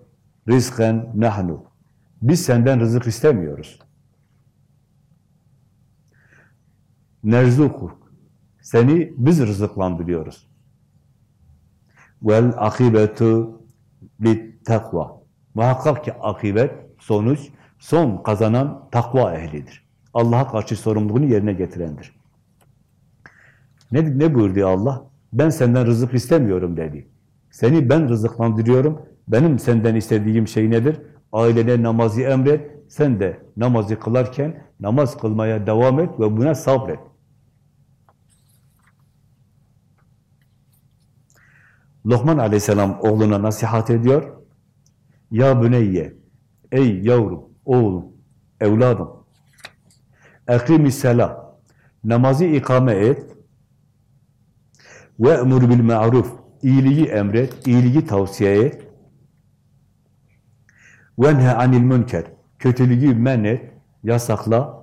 rizken nahnu. Biz senden rızık istemiyoruz. Nerzukuk. Seni biz rızıklandırıyoruz. Vel akibetu bit takva. Muhakkak ki akibet, sonuç, son kazanan takva ehlidir. Allah'a karşı sorumluluğunu yerine getirendir. Ne, ne buyurdu Allah? Ben senden rızık istemiyorum dedi. Seni ben rızıklandırıyorum. Benim senden istediğim şey nedir? Ailene namazı emret. Sen de namazı kılarken namaz kılmaya devam et ve buna sabret. Lokman aleyhisselam oğluna nasihat ediyor. Ya büneyye, ey yavrum, oğlum, evladım, ekrim sela, namazı ikame et ve emur bil ma'ruf, iyiliği emret, iyiliği tavsiye et. Ve nha anil münker, kötülüğü men et, yasakla.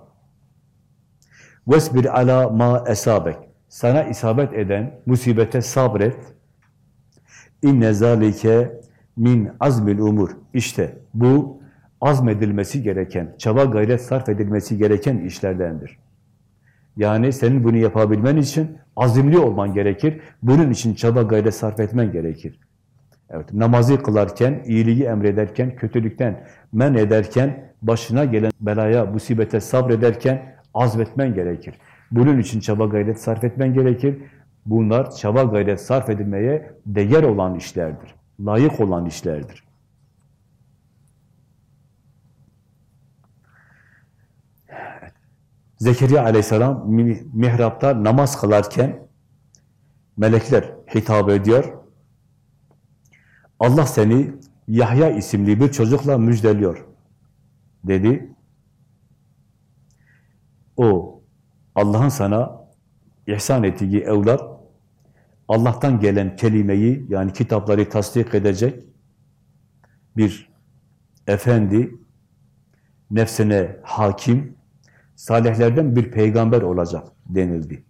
Vesbir ala ma esabek, sana isabet eden musibete sabret inne zalike min azmil umur. İşte bu azmedilmesi gereken, çaba gayret sarf edilmesi gereken işlerdendir. Yani senin bunu yapabilmen için azimli olman gerekir. Bunun için çaba gayret sarf etmen gerekir. Evet, namazı kılarken, iyiliği emrederken, kötülükten men ederken, başına gelen belaya, musibete sabrederken azmetmen gerekir. Bunun için çaba gayret sarf etmen gerekir. Bunlar çaba gayret sarf edilmeye değer olan işlerdir. Layık olan işlerdir. Zekeriya aleyhisselam mihrapta namaz kılarken melekler hitap ediyor. Allah seni Yahya isimli bir çocukla müjdeliyor dedi. O Allah'ın sana ihsan ettiği evlat Allah'tan gelen kelimeyi yani kitapları tasdik edecek bir efendi, nefsine hakim, salihlerden bir peygamber olacak denildi.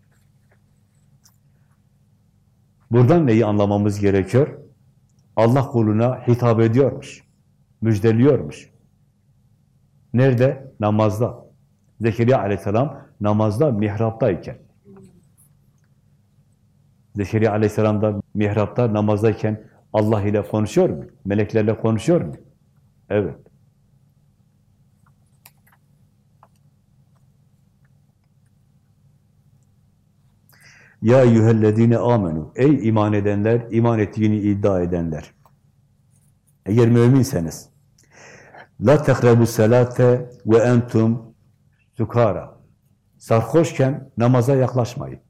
Buradan neyi anlamamız gerekiyor? Allah kuluna hitap ediyormuş, müjdeliyormuş. Nerede? Namazda. Zekeriya aleyhisselam namazda, mihraptayken. Zekeriya aleyhisselam da mihrapta, namazdayken Allah ile konuşuyor mu? Meleklerle konuşuyor mu? Evet. Ya eyyühellezine amenu. Ey iman edenler, iman ettiğini iddia edenler. Eğer müminseniz. La tekrebu selate ve entum sukara. Sarhoşken namaza yaklaşmayın.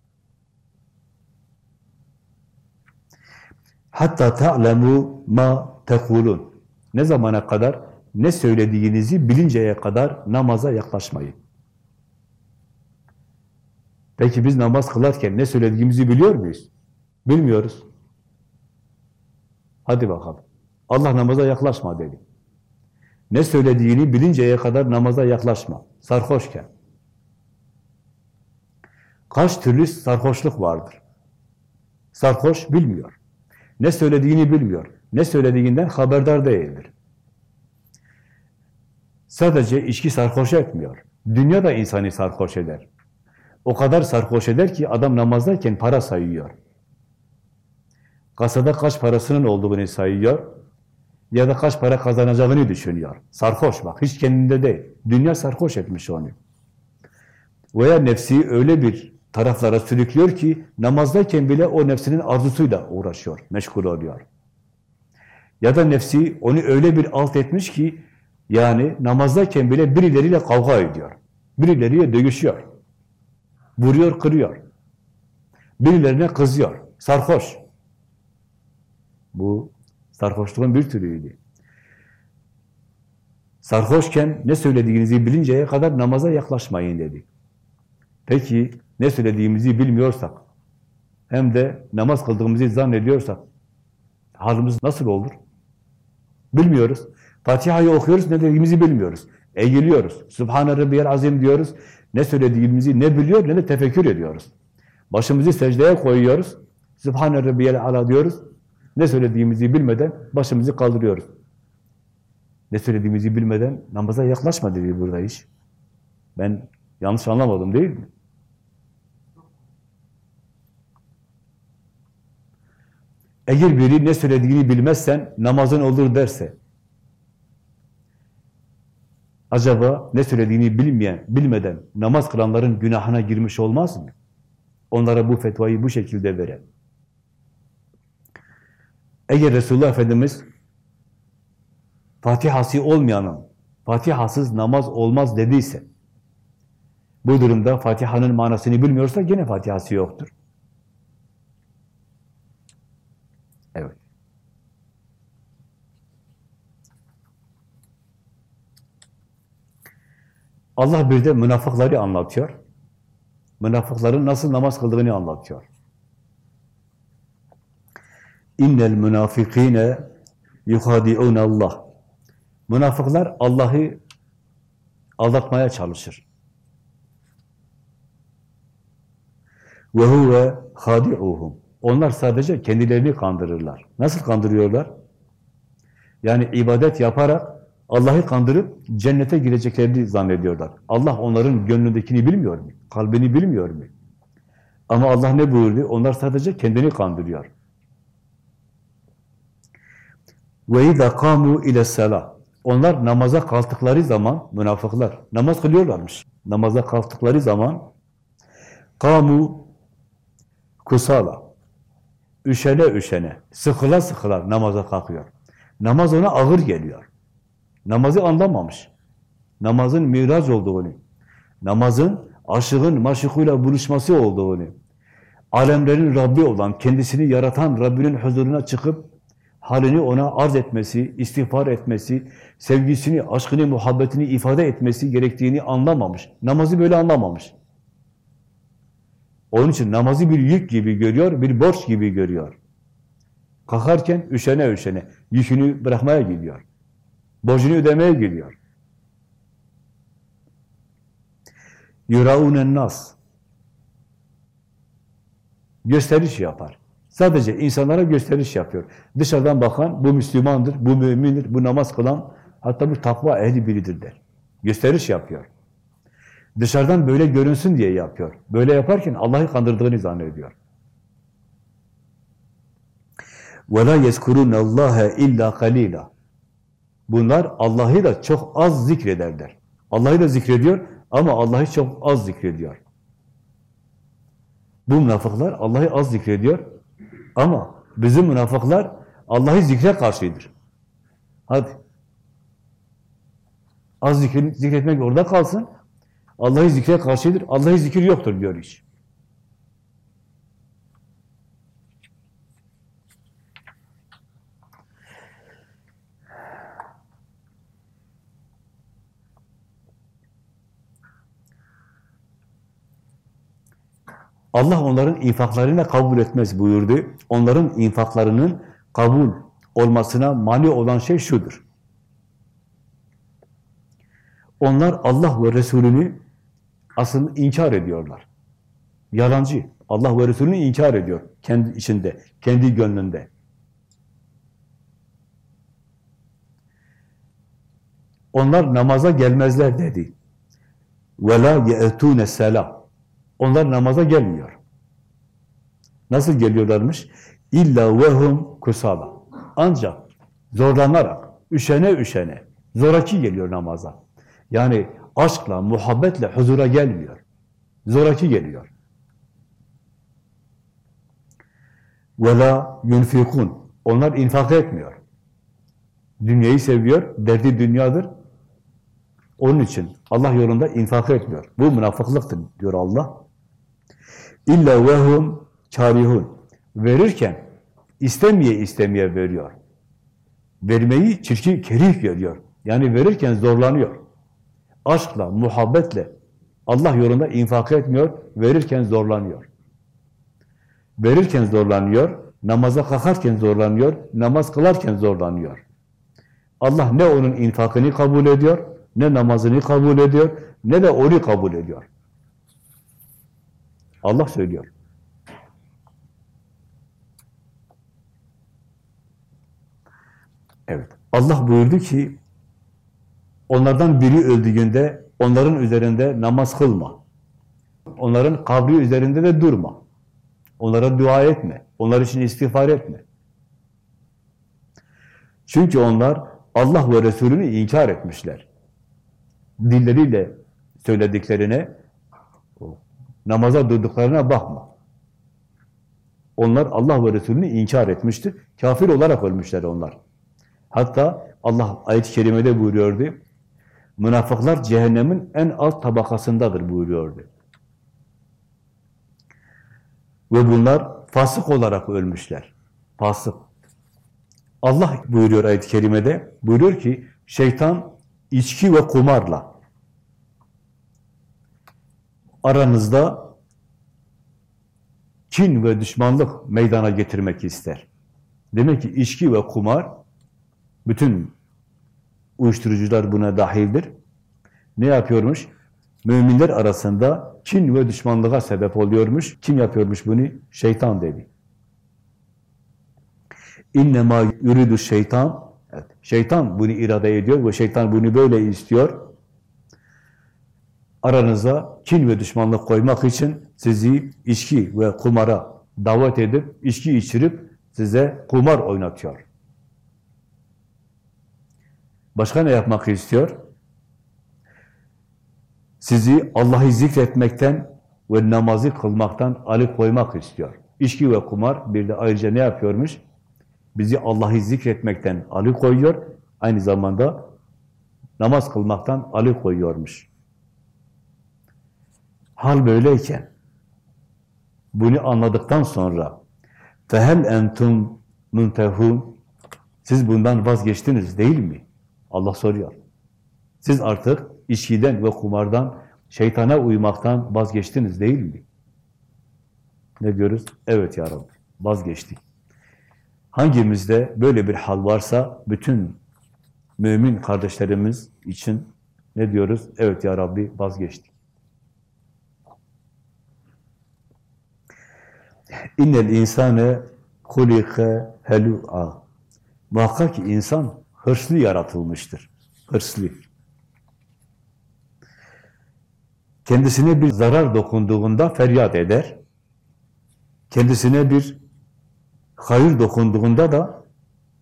Hatta ta'lemu ma tekulun. Ne zamana kadar? Ne söylediğinizi bilinceye kadar namaza yaklaşmayın. Peki biz namaz kılarken ne söylediğimizi biliyor muyuz? Bilmiyoruz. Hadi bakalım. Allah namaza yaklaşma dedi. Ne söylediğini bilinceye kadar namaza yaklaşma. Sarhoşken. Kaç türlü sarhoşluk vardır. Sarhoş bilmiyor. Ne söylediğini bilmiyor. Ne söylediğinden haberdar değildir. Sadece içki sarhoş etmiyor. Dünya da insanı sarhoş eder. O kadar sarhoş eder ki adam namazdayken para sayıyor. Kasada kaç parasının olduğunu sayıyor ya da kaç para kazanacağını düşünüyor. Sarhoş bak, hiç kendinde değil. Dünya sarhoş etmiş onu. Veya nefsi öyle bir taraflara sürüklüyor ki namazdayken bile o nefsinin arzusuyla uğraşıyor, meşgul oluyor. Ya da nefsi onu öyle bir alt etmiş ki yani namazdayken bile birileriyle kavga ediyor. Birileriyle dövüşüyor. Vuruyor, kırıyor. Birilerine kızıyor. Sarhoş. Bu sarhoşluğun bir türüydü. Sarhoşken ne söylediğinizi bilinceye kadar namaza yaklaşmayın dedi. Peki ne söylediğimizi bilmiyorsak hem de namaz kıldığımızı zannediyorsak halimiz nasıl olur? Bilmiyoruz. Fatiha'yı okuyoruz, ne dediğimizi bilmiyoruz. Eğiliyoruz. Sübhane Rabbiyel Azim diyoruz. Ne söylediğimizi ne biliyor ne de tefekkür ediyoruz. Başımızı secdeye koyuyoruz. Sübhane Rabbiyel Ala diyoruz. Ne söylediğimizi bilmeden başımızı kaldırıyoruz. Ne söylediğimizi bilmeden namaza yaklaşma dedi burada iş. Ben yanlış anlamadım değil mi? Eğer biri ne söylediğini bilmezsen namazın olur derse acaba ne söylediğini bilmeyen, bilmeden namaz kılanların günahına girmiş olmaz mı? Onlara bu fetvayı bu şekilde veren. Eğer Resulullah Efendimiz Fatihası olmayanın Fatihasız namaz olmaz dediyse bu durumda Fatiha'nın manasını bilmiyorsa gene Fatihası yoktur. Evet. Allah bir de münafıkları anlatıyor. Münafıkların nasıl namaz kıldığını anlatıyor. İnnel münafikine yuhadi'un Allah. Münafıklar Allah'ı aldatmaya çalışır. Ve huve hadi'uhum. Onlar sadece kendilerini kandırırlar. Nasıl kandırıyorlar? Yani ibadet yaparak Allah'ı kandırıp cennete gireceklerini zannediyorlar. Allah onların gönlündekini bilmiyor mu? Kalbini bilmiyor mu? Ama Allah ne buyurdu? Onlar sadece kendini kandırıyor. Ve izâ kâmû ile selah. Onlar namaza kalktıkları zaman, münafıklar, namaz kılıyorlarmış. Namaza kalktıkları zaman kamu kusala. Üşene üşene, sıkıla sıkıla namaza kalkıyor. Namaz ona ağır geliyor. Namazı anlamamış. Namazın miraç olduğunu, namazın aşığın maşukuyla buluşması olduğunu, alemlerin Rabbi olan, kendisini yaratan Rabbinin huzuruna çıkıp halini ona arz etmesi, istiğfar etmesi, sevgisini, aşkını, muhabbetini ifade etmesi gerektiğini anlamamış. Namazı böyle anlamamış. Onun için namazı bir yük gibi görüyor, bir borç gibi görüyor. Kalkarken üşene üşene, yükünü bırakmaya gidiyor. Borcunu ödemeye gidiyor. Yuraunen nas. Gösteriş yapar. Sadece insanlara gösteriş yapıyor. Dışarıdan bakan bu Müslümandır, bu mümindir, bu namaz kılan hatta bu takva ehli biridir der. Gösteriş yapıyor. Dışarıdan böyle görünsün diye yapıyor. Böyle yaparken Allah'ı kandırdığını zannediyor. وَلَا يَذْكُرُونَ اللّٰهَ اِلَّا قَلِيلًا Bunlar Allah'ı da çok az zikrederler. Allah'ı da zikrediyor ama Allah'ı çok az zikrediyor. Bu münafıklar Allah'ı az zikrediyor ama bizim münafıklar Allah'ı zikre karşıdır. Hadi. Az zikir, zikretmek orada kalsın. Allah'ı zikre karşıdır. Allah'ı zikir yoktur diyor iş. Allah onların infaklarını kabul etmez buyurdu. Onların infaklarının kabul olmasına mani olan şey şudur. Onlar Allah ve Resulünü aslında inkar ediyorlar. Yalancı. Allah ve Resulünü inkar ediyor. Kendi içinde, kendi gönlünde. Onlar namaza gelmezler dedi. وَلَا يَأْتُونَ السَّلَامِ Onlar namaza gelmiyor. Nasıl geliyorlarmış? İlla vehum kusala. Ancak zorlanarak, üşene üşene, zoraki geliyor namaza. Yani aşkla, muhabbetle huzura gelmiyor. Zoraki geliyor. وَلَا يُنْفِقُونَ Onlar infak etmiyor. Dünyayı seviyor, derdi dünyadır. Onun için Allah yolunda infak etmiyor. Bu münafıklıktır diyor Allah. İlla vehum karihun. Verirken istemeye istemeye veriyor. Vermeyi çirkin, kerih görüyor. Yani verirken zorlanıyor. Aşkla, muhabbetle Allah yolunda infak etmiyor, verirken zorlanıyor. Verirken zorlanıyor, namaza kalkarken zorlanıyor, namaz kılarken zorlanıyor. Allah ne onun infakını kabul ediyor, ne namazını kabul ediyor, ne de onu kabul ediyor. Allah söylüyor. Evet. Allah buyurdu ki onlardan biri öldüğünde onların üzerinde namaz kılma. Onların kabri üzerinde de durma. Onlara dua etme. Onlar için istiğfar etme. Çünkü onlar Allah ve Resulünü inkar etmişler. Dilleriyle söylediklerine, namaza durduklarına bakma. Onlar Allah ve Resulünü inkar etmiştir. Kafir olarak ölmüşler onlar. Hatta Allah ayet-i kerimede buyuruyordu. Münafıklar cehennemin en alt tabakasındadır buyuruyordu. Ve bunlar fasık olarak ölmüşler. Fasık. Allah buyuruyor ayet-i kerimede. Buyuruyor ki şeytan içki ve kumarla aranızda kin ve düşmanlık meydana getirmek ister. Demek ki içki ve kumar bütün uyuşturucular buna dahildir. Ne yapıyormuş? Müminler arasında kin ve düşmanlığa sebep oluyormuş. Kim yapıyormuş bunu? Şeytan dedi. İnnemâ yürüdü şeytan. Evet, şeytan bunu irade ediyor ve şeytan bunu böyle istiyor. Aranıza kin ve düşmanlık koymak için sizi içki ve kumara davet edip, içki içirip size kumar oynatıyor. Başka ne yapmak istiyor? Sizi Allah'ı zikretmekten ve namazı kılmaktan alıkoymak istiyor. İçki ve kumar bir de ayrıca ne yapıyormuş? Bizi Allah'ı zikretmekten alıkoyuyor, aynı zamanda namaz kılmaktan alıkoyuyormuş. Hal böyleyken, bunu anladıktan sonra fehel entum muntehun siz bundan vazgeçtiniz değil mi? Allah soruyor. Siz artık içkiden ve kumardan, şeytana uymaktan vazgeçtiniz değil mi? Ne diyoruz? Evet ya Rabbi, vazgeçtik. Hangimizde böyle bir hal varsa bütün mümin kardeşlerimiz için ne diyoruz? Evet ya Rabbi, vazgeçtik. İnnel insane hulike helu'a. Muhakkak ki insan hırslı yaratılmıştır. Hırslı. Kendisine bir zarar dokunduğunda feryat eder. Kendisine bir hayır dokunduğunda da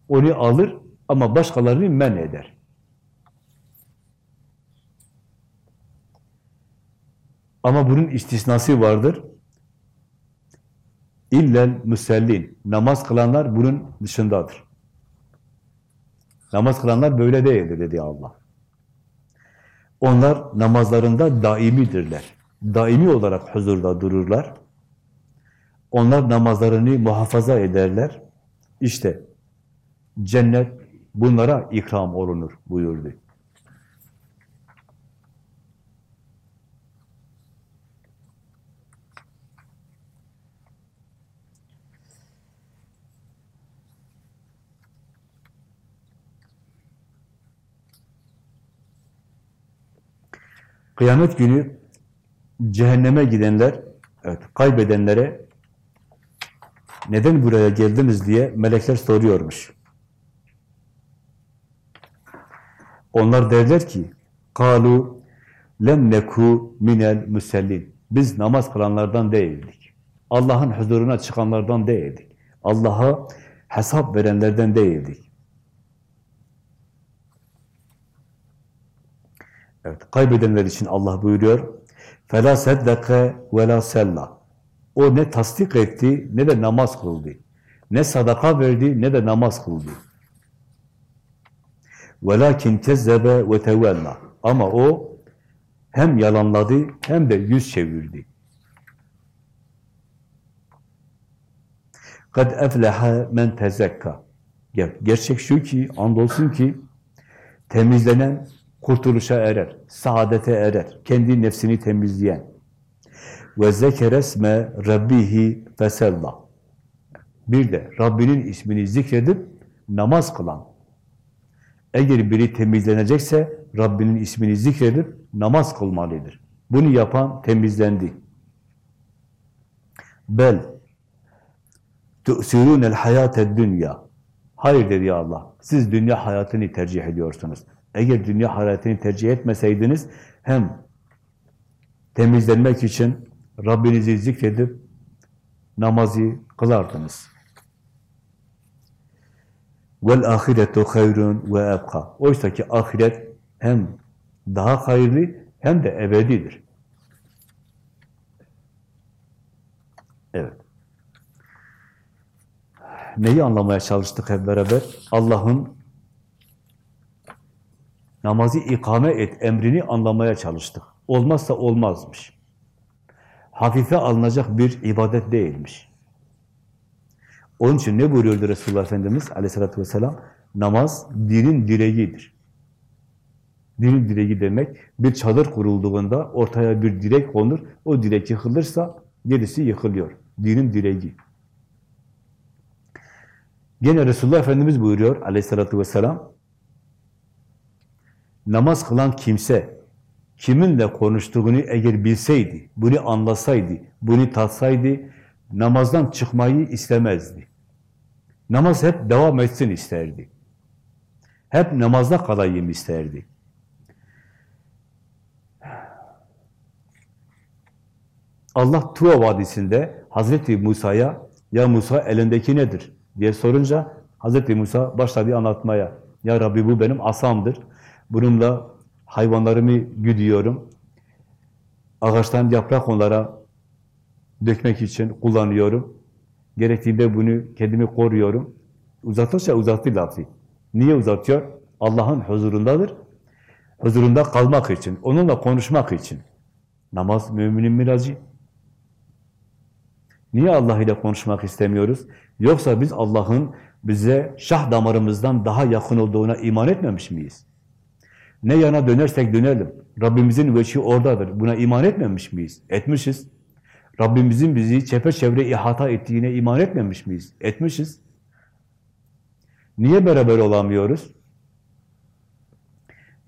onu alır ama başkalarını men eder. Ama bunun istisnası vardır. İllel müsellin. Namaz kılanlar bunun dışındadır. Namaz kılanlar böyle değildir dedi Allah. Onlar namazlarında daimidirler. Daimi olarak huzurda dururlar. Onlar namazlarını muhafaza ederler. İşte cennet bunlara ikram olunur buyurdu. Kıyamet günü cehenneme gidenler, evet, kaybedenlere neden buraya geldiniz diye melekler soruyormuş. Onlar derler ki, kalu lem neku minel müsellin. Biz namaz kılanlardan değildik. Allah'ın huzuruna çıkanlardan değildik. Allah'a hesap verenlerden değildik. Evet, kaybedenler için Allah buyuruyor. فَلَا سَدَّقَ وَلَا سَلَّا O ne tasdik etti, ne de namaz kıldı. Ne sadaka verdi, ne de namaz kıldı. وَلَاكِنْ كَزَّبَ وَتَوَلَّا Ama o hem yalanladı, hem de yüz çevirdi. قَدْ اَفْلَحَ مَنْ تَزَكَّى Gerçek şu ki, andolsun ki, temizlenen kurtuluşa erer, saadete erer, kendi nefsini temizleyen. Ve zekeresme rabbihi fesella. Bir de Rabbinin ismini zikredip namaz kılan. Eğer biri temizlenecekse Rabbinin ismini zikredip namaz kılmalıdır. Bunu yapan temizlendi. Bel tu'sirûnel hayâted dünya. Hayır dedi Allah. Siz dünya hayatını tercih ediyorsunuz. Eğer dünya hayatını tercih etmeseydiniz hem temizlenmek için Rabbinizi zikredip namazı kılardınız. Vel ahiretu hayrun ve ebka. Oysa ki ahiret hem daha hayırlı hem de ebedidir. Evet. Neyi anlamaya çalıştık hep beraber? Allah'ın namazı ikame et emrini anlamaya çalıştık. Olmazsa olmazmış. Hafife alınacak bir ibadet değilmiş. Onun için ne buyuruyordu Resulullah Efendimiz aleyhissalatü vesselam? Namaz dinin direğidir. Dinin direği demek bir çadır kurulduğunda ortaya bir direk konur. O direk yıkılırsa gerisi yıkılıyor. Dinin direği. Gene Resulullah Efendimiz buyuruyor aleyhissalatü vesselam namaz kılan kimse kiminle konuştuğunu eğer bilseydi, bunu anlasaydı, bunu tatsaydı, namazdan çıkmayı istemezdi. Namaz hep devam etsin isterdi. Hep namazda kalayım isterdi. Allah Tuva Vadisi'nde Hazreti Musa'ya ya Musa elindeki nedir diye sorunca Hazreti Musa başladı anlatmaya. Ya Rabbi bu benim asamdır. Bununla hayvanlarımı güdüyorum. Ağaçtan yaprak onlara dökmek için kullanıyorum. Gerektiğinde bunu kendimi koruyorum. Uzatırsa uzattı lafı. Niye uzatıyor? Allah'ın huzurundadır. Huzurunda kalmak için, onunla konuşmak için. Namaz müminin miracı. Niye Allah ile konuşmak istemiyoruz? Yoksa biz Allah'ın bize şah damarımızdan daha yakın olduğuna iman etmemiş miyiz? Ne yana dönersek dönelim. Rabbimizin veçhi oradadır. Buna iman etmemiş miyiz? Etmişiz. Rabbimizin bizi çepeçevre ihata ettiğine iman etmemiş miyiz? Etmişiz. Niye beraber olamıyoruz?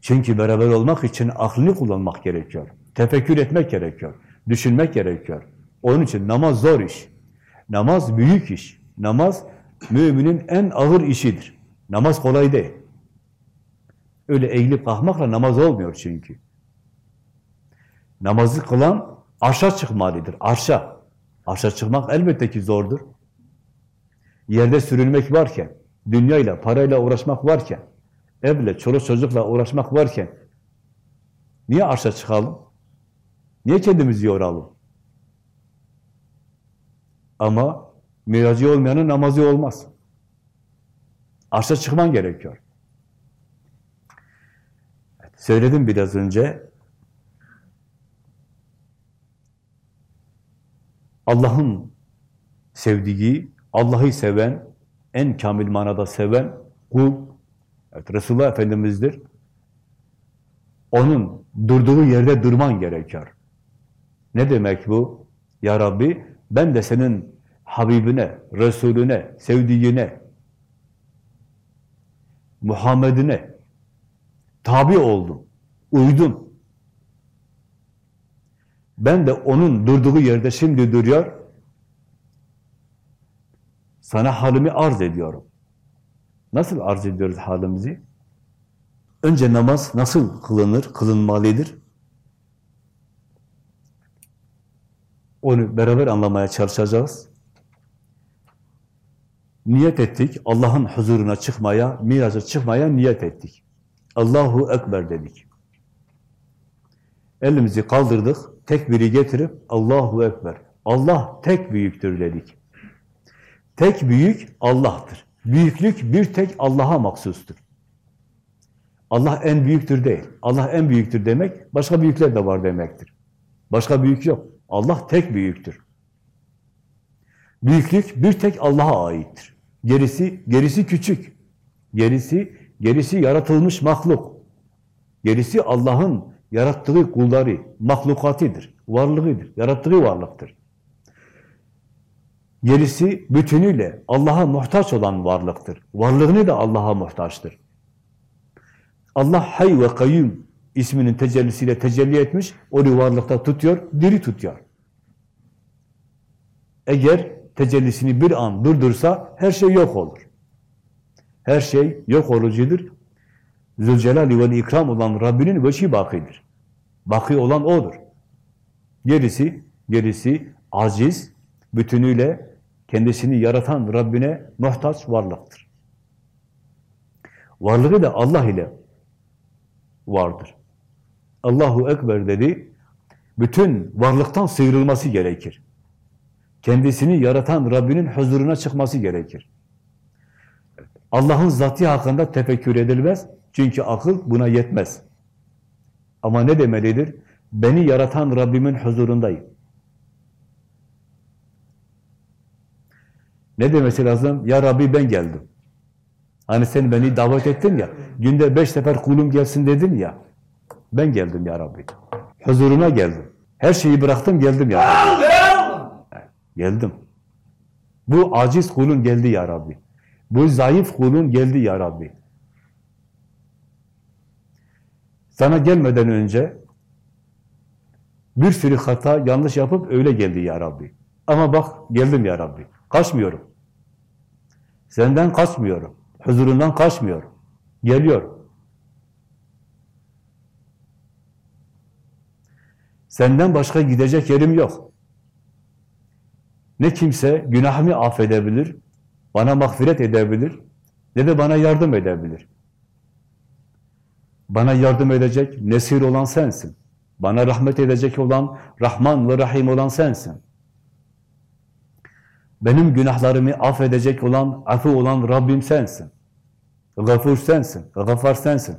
Çünkü beraber olmak için aklını kullanmak gerekiyor. Tefekkür etmek gerekiyor. Düşünmek gerekiyor. Onun için namaz zor iş. Namaz büyük iş. Namaz müminin en ağır işidir. Namaz kolay değil. Öyle eğilip kalkmakla namaz olmuyor çünkü. Namazı kılan arşa çıkmalıdır. Arşa. Arşa çıkmak elbette ki zordur. Yerde sürünmek varken, dünyayla, parayla uğraşmak varken, evle, çoluk çocukla uğraşmak varken niye arşa çıkalım? Niye kendimizi yoralım? Ama Miracı olmayanın namazı olmaz. Arşa çıkman gerekiyor. Söyledim biraz önce. Allah'ın sevdiği, Allah'ı seven, en kamil manada seven kul, evet, Resulullah Efendimiz'dir. Onun durduğu yerde durman gerekiyor. Ne demek bu? Ya Rabbi, ben de senin Habibine, Resulüne, sevdiğine, Muhammed'ine tabi oldum, uydum. Ben de onun durduğu yerde şimdi duruyor, sana halimi arz ediyorum. Nasıl arz ediyoruz halimizi? Önce namaz nasıl kılınır, kılınmalıdır? Onu beraber anlamaya çalışacağız. Niyet ettik, Allah'ın huzuruna çıkmaya, miraca çıkmaya niyet ettik. Allahu Ekber dedik. Elimizi kaldırdık, tekbiri getirip Allahu Ekber. Allah tek büyüktür dedik. Tek büyük Allah'tır. Büyüklük bir tek Allah'a mahsustur. Allah en büyüktür değil. Allah en büyüktür demek, başka büyükler de var demektir. Başka büyük yok. Allah tek büyüktür. Büyüklük bir tek Allah'a aittir. Gerisi, gerisi küçük. Gerisi, gerisi yaratılmış mahluk. Gerisi Allah'ın yarattığı kulları, mahlukatidir, varlığıdır, yarattığı varlıktır. Gerisi bütünüyle Allah'a muhtaç olan varlıktır. Varlığını da Allah'a muhtaçtır. Allah hay ve kayyum isminin tecellisiyle tecelli etmiş, onu varlıkta tutuyor, diri tutuyor. Eğer tecellisini bir an durdursa her şey yok olur. Her şey yok olucudur. Zülcelal ve ikram olan Rabbinin veçi bakidir. Baki olan O'dur. Gerisi, gerisi aciz, bütünüyle kendisini yaratan Rabbine muhtaç varlıktır. Varlığı da Allah ile vardır. Allahu Ekber dedi, bütün varlıktan sıyrılması gerekir. Kendisini yaratan Rabbinin huzuruna çıkması gerekir. Allah'ın zatı hakkında tefekkür edilmez. Çünkü akıl buna yetmez. Ama ne demelidir? Beni yaratan Rabbimin huzurundayım. Ne demesi lazım? Ya Rabbi ben geldim. Hani sen beni davet ettin ya, günde beş sefer kulum gelsin dedin ya, ben geldim ya Rabbi. Huzuruna geldim. Her şeyi bıraktım geldim ya Rabbi. Geldim. Bu aciz kulun geldi ya Rabbi. Bu zayıf kulun geldi ya Rabbi. Sana gelmeden önce bir sürü hata, yanlış yapıp öyle geldi ya Rabbi. Ama bak geldim ya Rabbi. Kaçmıyorum. Senden kaçmıyorum. Huzurundan kaçmıyorum. Geliyorum. Senden başka gidecek yerim yok. Ne kimse günahımı affedebilir, bana mağfiret edebilir, ne de bana yardım edebilir. Bana yardım edecek nesir olan sensin. Bana rahmet edecek olan, Rahman ve Rahim olan sensin. Benim günahlarımı affedecek olan, afu olan Rabbim sensin. Gafur sensin, gafar sensin.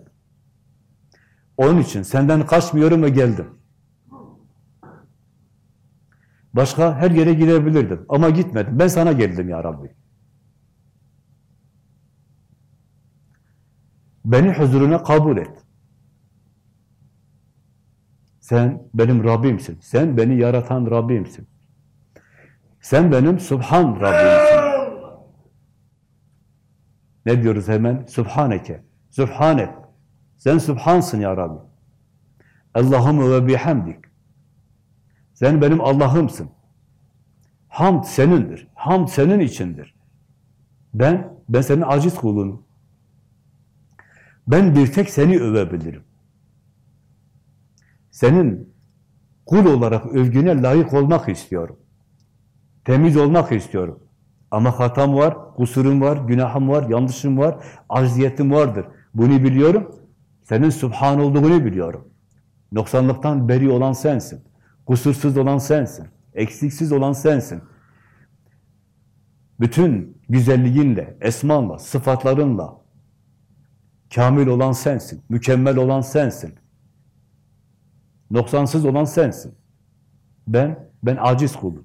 Onun için senden kaçmıyorum ve geldim. Başka her yere gidebilirdim ama gitmedim. Ben sana geldim ya Rabbi. Beni huzuruna kabul et. Sen benim Rabbimsin. Sen beni yaratan Rabbimsin. Sen benim Subhan Rabbimsin. Ne diyoruz hemen? Subhaneke. Subhanek. Sen Subhansın ya Rabbi. Allahümme ve bihamdik. Sen benim Allah'ımsın. Hamd senindir. Hamd senin içindir. Ben, ben senin aciz kulunum. Ben bir tek seni övebilirim. Senin kul olarak övgüne layık olmak istiyorum. Temiz olmak istiyorum. Ama hatam var, kusurum var, günahım var, yanlışım var, acziyetim vardır. Bunu biliyorum. Senin subhan olduğunu biliyorum. Noksanlıktan beri olan sensin. Kusursuz olan sensin. Eksiksiz olan sensin. Bütün güzelliğinle, esmanla, sıfatlarınla kamil olan sensin, mükemmel olan sensin. Noksansız olan sensin. Ben, ben aciz kulum.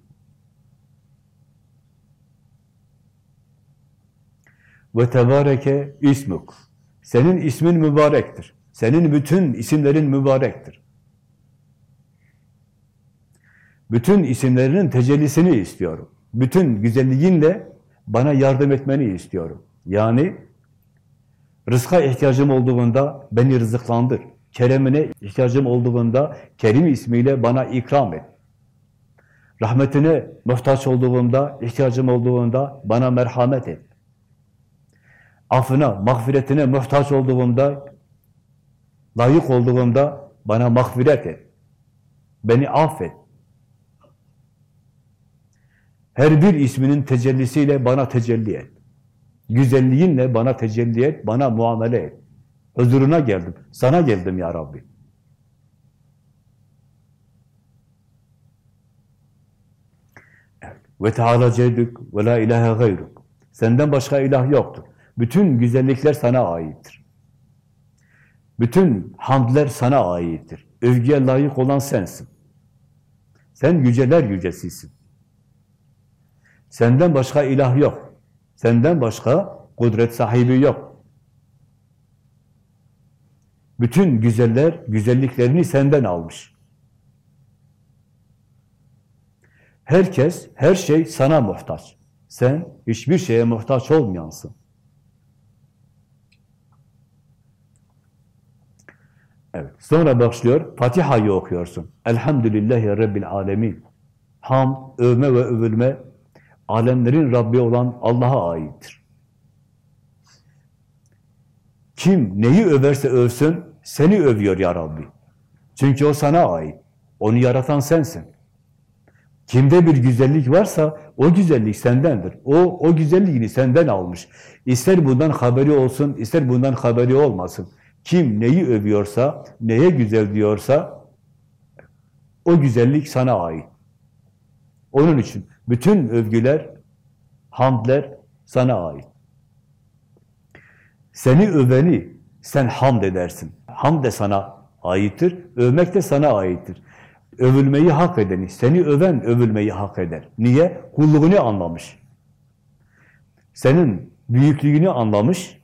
Ve tebareke ismuk. Senin ismin mübarektir. Senin bütün isimlerin mübarektir. Bütün isimlerinin tecellisini istiyorum. Bütün güzelliğinle bana yardım etmeni istiyorum. Yani rızka ihtiyacım olduğunda beni rızıklandır. Keremine ihtiyacım olduğunda Kerim ismiyle bana ikram et. Rahmetine muhtaç olduğumda, ihtiyacım olduğunda bana merhamet et. Affına, mağfiretine muhtaç olduğumda, layık olduğumda bana mağfiret et. Beni affet. Her bir isminin tecellisiyle bana tecelli et. Güzelliğinle bana tecelli et, bana muamele et. Huzuruna geldim, sana geldim ya Rabbi. Ve Teala ceddük ve la ilahe gayruk. Senden başka ilah yoktur. Bütün güzellikler sana aittir. Bütün hamdler sana aittir. Övgüye layık olan sensin. Sen yüceler yücesisin. Senden başka ilah yok. Senden başka kudret sahibi yok. Bütün güzeller, güzelliklerini senden almış. Herkes, her şey sana muhtaç. Sen hiçbir şeye muhtaç olmayansın. Evet. Sonra başlıyor, Fatiha'yı okuyorsun. Elhamdülillahi Rabbil Alemin. Ham, övme ve övülme, alemlerin Rabbi olan Allah'a aittir. Kim neyi överse övsün, seni övüyor ya Rabbi. Çünkü o sana ait. Onu yaratan sensin. Kimde bir güzellik varsa o güzellik sendendir. O o güzelliğini senden almış. İster bundan haberi olsun, ister bundan haberi olmasın. Kim neyi övüyorsa, neye güzel diyorsa o güzellik sana ait. Onun için bütün övgüler, hamdler sana ait. Seni öveni sen hamd edersin. Hamd de sana aittir, övmek de sana aittir. Övülmeyi hak edeni, seni öven övülmeyi hak eder. Niye? Kulluğunu anlamış. Senin büyüklüğünü anlamış,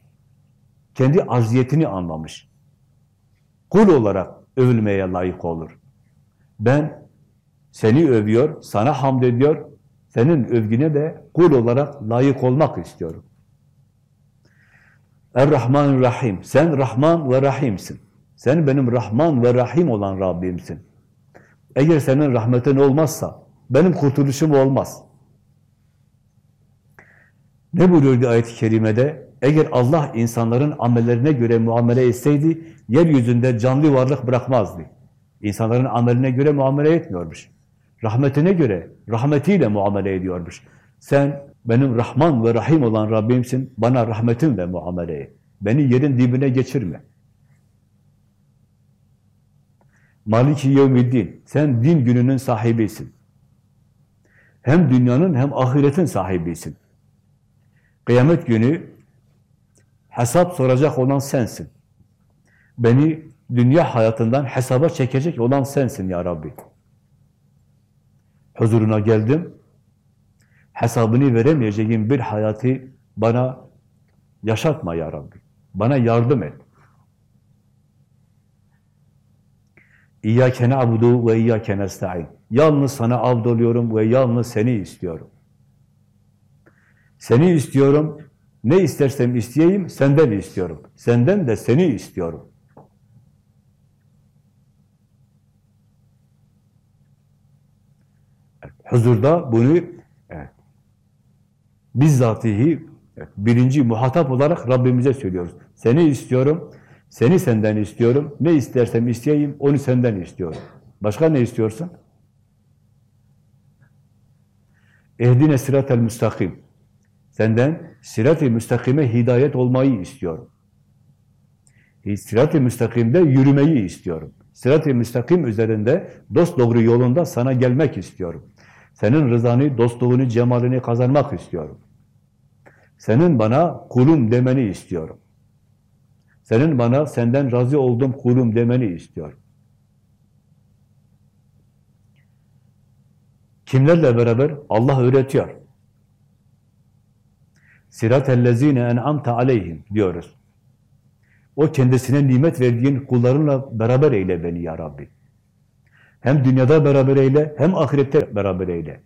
kendi acziyetini anlamış. Kul olarak övülmeye layık olur. Ben seni övüyor, sana hamd ediyor, senin övgüne de kul olarak layık olmak istiyorum. Er-Rahman Rahim. Sen Rahman ve Rahim'sin. Sen benim Rahman ve Rahim olan Rabbimsin. Eğer senin rahmetin olmazsa benim kurtuluşum olmaz. Ne buyuruyordu ayet-i kerimede? Eğer Allah insanların amellerine göre muamele etseydi, yeryüzünde canlı varlık bırakmazdı. İnsanların ameline göre muamele etmiyormuş. Rahmetine göre, rahmetiyle muamele ediyormuş. Sen benim Rahman ve Rahim olan Rabbimsin, bana rahmetinle muamele et. Beni yerin dibine geçirme. Maliki yevmiddin, sen din gününün sahibisin. Hem dünyanın hem ahiretin sahibisin. Kıyamet günü hesap soracak olan sensin. Beni dünya hayatından hesaba çekecek olan sensin ya Rabbi. Huzuruna geldim, hesabını veremeyeceğim bir hayatı bana yaşatma ya Rabbi. Bana yardım et. İyyâke na'budu ve iyyâke nesta'in. Yalnız sana avdoluyorum ve yalnız seni istiyorum. Seni istiyorum, ne istersem isteyeyim, senden istiyorum. Senden de seni istiyorum. Huzurda bunu evet, bizzatihi evet, birinci muhatap olarak Rabbimize söylüyoruz. Seni istiyorum, seni senden istiyorum. Ne istersem isteyeyim, onu senden istiyorum. Başka ne istiyorsun? Ehdine sıratel müstakim. Senden sirat-i müstakime hidayet olmayı istiyorum. Sirat-i müstakimde yürümeyi istiyorum. Sirat-i müstakim üzerinde dost doğru yolunda sana gelmek istiyorum. Senin rızanı, dostluğunu, cemalini kazanmak istiyorum. Senin bana kulum demeni istiyorum. Senin bana senden razı oldum kulum demeni istiyorum. Kimlerle beraber? Allah öğretiyor. Sirat-ellezine en'amte aleyhim diyoruz. O kendisine nimet verdiğin kullarınla beraber eyle beni ya Rabbi. Hem dünyada beraber eyle, hem ahirette beraber eyle.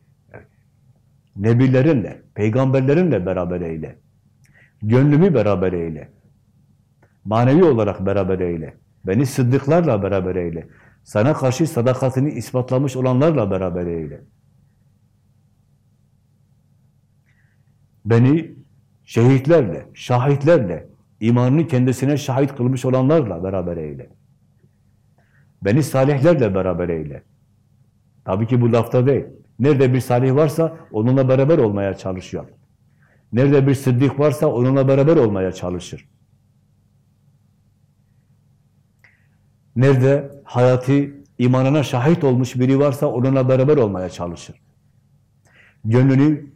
Nebilerinle, peygamberlerinle beraber eyle. Gönlümü beraber eyle. Manevi olarak beraber eyle. Beni sıddıklarla beraber eyle. Sana karşı sadakatini ispatlamış olanlarla beraber eyle. Beni şehitlerle, şahitlerle, imanını kendisine şahit kılmış olanlarla beraber eyle. Beni salihlerle beraber eyle. Tabii ki bu lafta değil. Nerede bir salih varsa onunla beraber olmaya çalışıyor. Nerede bir sıddık varsa onunla beraber olmaya çalışır. Nerede hayatı imanına şahit olmuş biri varsa onunla beraber olmaya çalışır. Gönlünü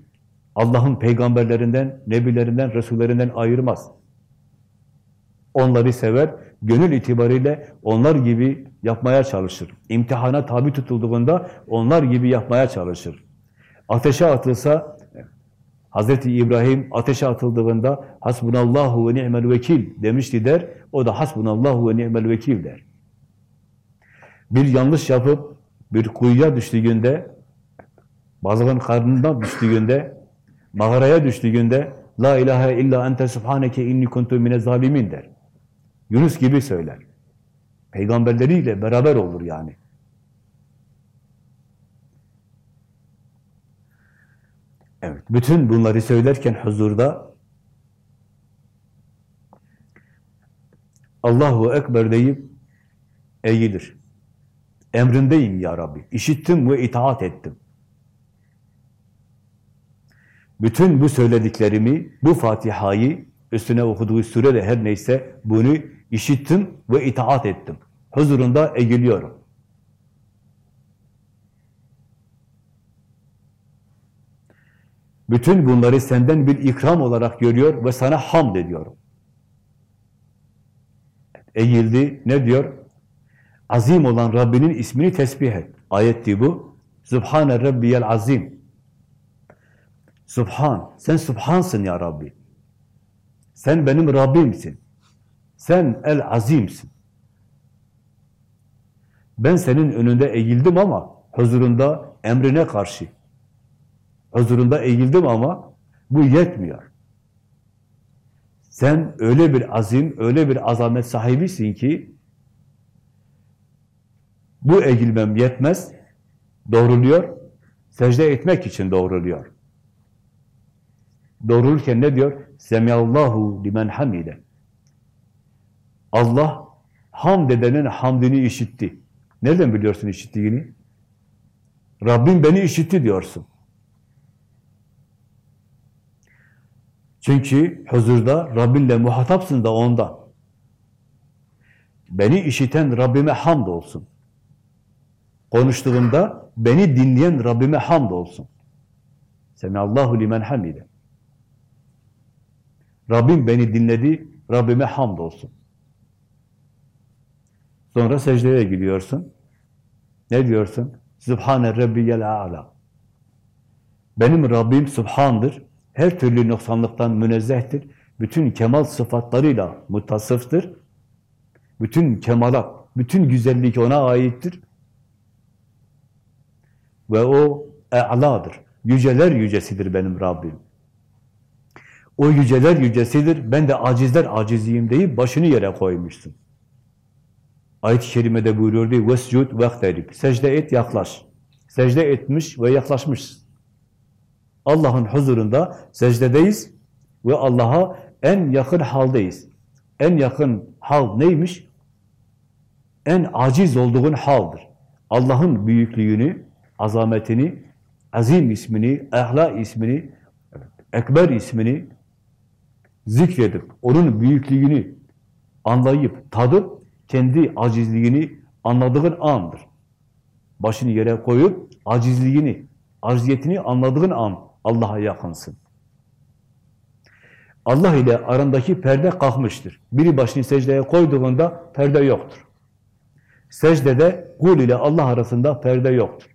Allah'ın peygamberlerinden, nebilerinden, resullerinden ayırmaz. Onları sever, gönül itibariyle onlar gibi yapmaya çalışır. İmtihana tabi tutulduğunda onlar gibi yapmaya çalışır. Ateşe atılsa, Hazreti İbrahim ateşe atıldığında hasbunallahu ve ni'mel vekil demişti der. O da hasbunallahu ve ni'mel vekil der. Bir yanlış yapıp bir kuyuya düştüğünde, balığın karnından düştüğünde, mağaraya düştüğünde La ilahe illa ente subhaneke inni kuntu mine zalimin der. Yunus gibi söyler. Peygamberleriyle beraber olur yani. Evet, bütün bunları söylerken huzurda Allahu Ekber deyip eğilir. Emrindeyim ya Rabbi. İşittim ve itaat ettim. Bütün bu söylediklerimi, bu Fatiha'yı, üstüne okuduğu sure de her neyse bunu işittim ve itaat ettim. Huzurunda eğiliyorum. Bütün bunları senden bir ikram olarak görüyor ve sana hamd ediyorum. Eğildi, ne diyor? Azim olan Rabbinin ismini tesbih et. Ayetti bu. Subhane Rabbiyel Azim. Subhan, sen Subhansın ya Rabbi. Sen benim Rabbimsin. Sen El Azim'sin. Ben senin önünde eğildim ama huzurunda emrine karşı. Huzurunda eğildim ama bu yetmiyor. Sen öyle bir azim, öyle bir azamet sahibisin ki bu eğilmem yetmez, doğruluyor, secde etmek için doğruluyor. Doğrulurken ne diyor? Semiyallahu limen hamide. Allah hamd edenin hamdini işitti. Nereden biliyorsun işittiğini? Rabbim beni işitti diyorsun. Çünkü huzurda Rabbinle muhatapsın da ondan. Beni işiten Rabbime hamd olsun. Konuştuğumda beni dinleyen Rabbime hamd olsun. Semiyallahu limen hamide. Rabbim beni dinledi, Rabbime hamd olsun. Sonra secdeye gidiyorsun. Ne diyorsun? Sübhane Rabbiyel A'la. Benim Rabbim Subhan'dır. Her türlü noksanlıktan münezzehtir. Bütün kemal sıfatlarıyla mutasıftır. Bütün kemalat, bütün güzellik ona aittir. Ve o e'ladır. Yüceler yücesidir benim Rabbim. O yüceler yücesidir, ben de acizler aciziyim deyip başını yere koymuşsun. Ayet-i Kerime'de buyuruyordu, وَسْجُدْ وَاَخْتَرِبْ Secde et, yaklaş. Secde etmiş ve yaklaşmış. Allah'ın huzurunda secdedeyiz ve Allah'a en yakın haldeyiz. En yakın hal neymiş? En aciz olduğun haldır. Allah'ın büyüklüğünü, azametini, azim ismini, ehla ismini, ekber ismini zikredip, onun büyüklüğünü anlayıp, tadıp, kendi acizliğini anladığın andır. Başını yere koyup, acizliğini, acziyetini anladığın an Allah'a yakınsın. Allah ile arandaki perde kalkmıştır. Biri başını secdeye koyduğunda perde yoktur. Secdede kul ile Allah arasında perde yoktur.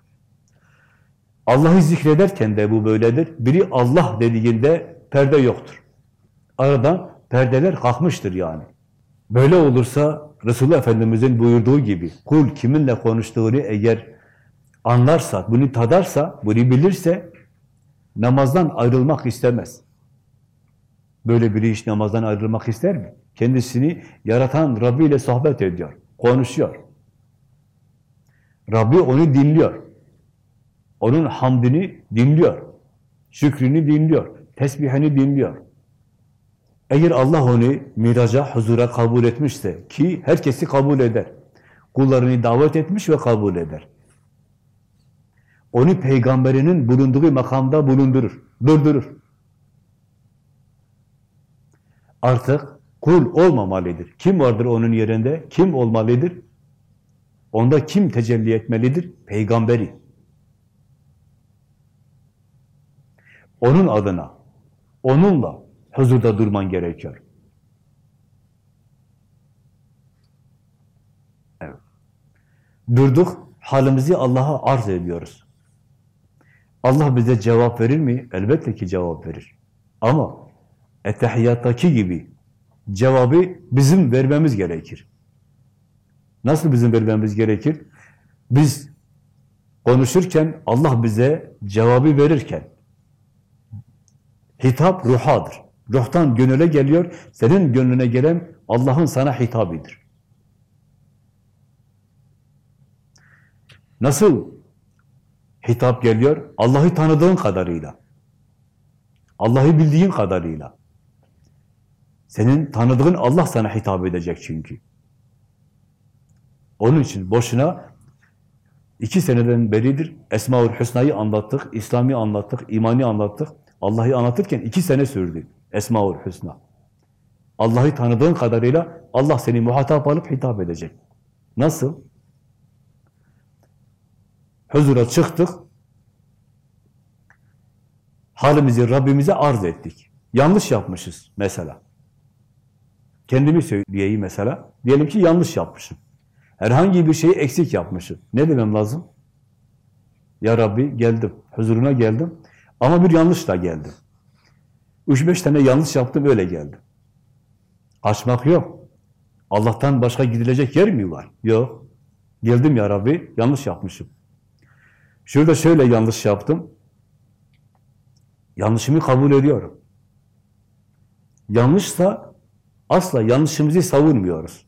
Allah'ı zikrederken de bu böyledir. Biri Allah dediğinde perde yoktur. Aradan perdeler kalkmıştır yani. Böyle olursa Resulullah Efendimiz'in buyurduğu gibi kul kiminle konuştuğunu eğer anlarsa, bunu tadarsa, bunu bilirse namazdan ayrılmak istemez. Böyle biri hiç namazdan ayrılmak ister mi? Kendisini yaratan Rabbi ile sohbet ediyor, konuşuyor. Rabbi onu dinliyor. Onun hamdini dinliyor. Şükrünü dinliyor. Tesbihini dinliyor. Eğer Allah onu miraca, huzura kabul etmişse ki herkesi kabul eder. Kullarını davet etmiş ve kabul eder. Onu peygamberinin bulunduğu makamda bulundurur, durdurur. Artık kul olmamalıdır. Kim vardır onun yerinde? Kim olmalıdır? Onda kim tecelli etmelidir? Peygamberi. Onun adına, onunla huzurda durman gerekiyor. Evet. Durduk, halimizi Allah'a arz ediyoruz. Allah bize cevap verir mi? Elbette ki cevap verir. Ama ettehiyattaki gibi cevabı bizim vermemiz gerekir. Nasıl bizim vermemiz gerekir? Biz konuşurken, Allah bize cevabı verirken, hitap ruhadır. Ruhtan gönüle geliyor, senin gönlüne gelen Allah'ın sana hitabidir. Nasıl hitap geliyor? Allah'ı tanıdığın kadarıyla. Allah'ı bildiğin kadarıyla. Senin tanıdığın Allah sana hitap edecek çünkü. Onun için boşuna iki seneden beridir Esma-ül Hüsna'yı anlattık, İslam'ı anlattık, imani anlattık. Allah'ı anlatırken iki sene sürdü Esma-ül Hüsna. Allah'ı tanıdığın kadarıyla Allah seni muhatap alıp hitap edecek. Nasıl? Huzura çıktık, halimizi Rabbimize arz ettik. Yanlış yapmışız mesela. Kendimi söyleyeyim mesela. Diyelim ki yanlış yapmışım. Herhangi bir şeyi eksik yapmışım. Ne demem lazım? Ya Rabbi geldim, huzuruna geldim ama bir yanlışla geldim. Üç beş tane yanlış yaptım, öyle geldim. Açmak yok. Allah'tan başka gidilecek yer mi var? Yok. Geldim ya Rabbi, yanlış yapmışım. Şurada şöyle yanlış yaptım. Yanlışımı kabul ediyorum. Yanlışsa asla yanlışımızı savunmuyoruz.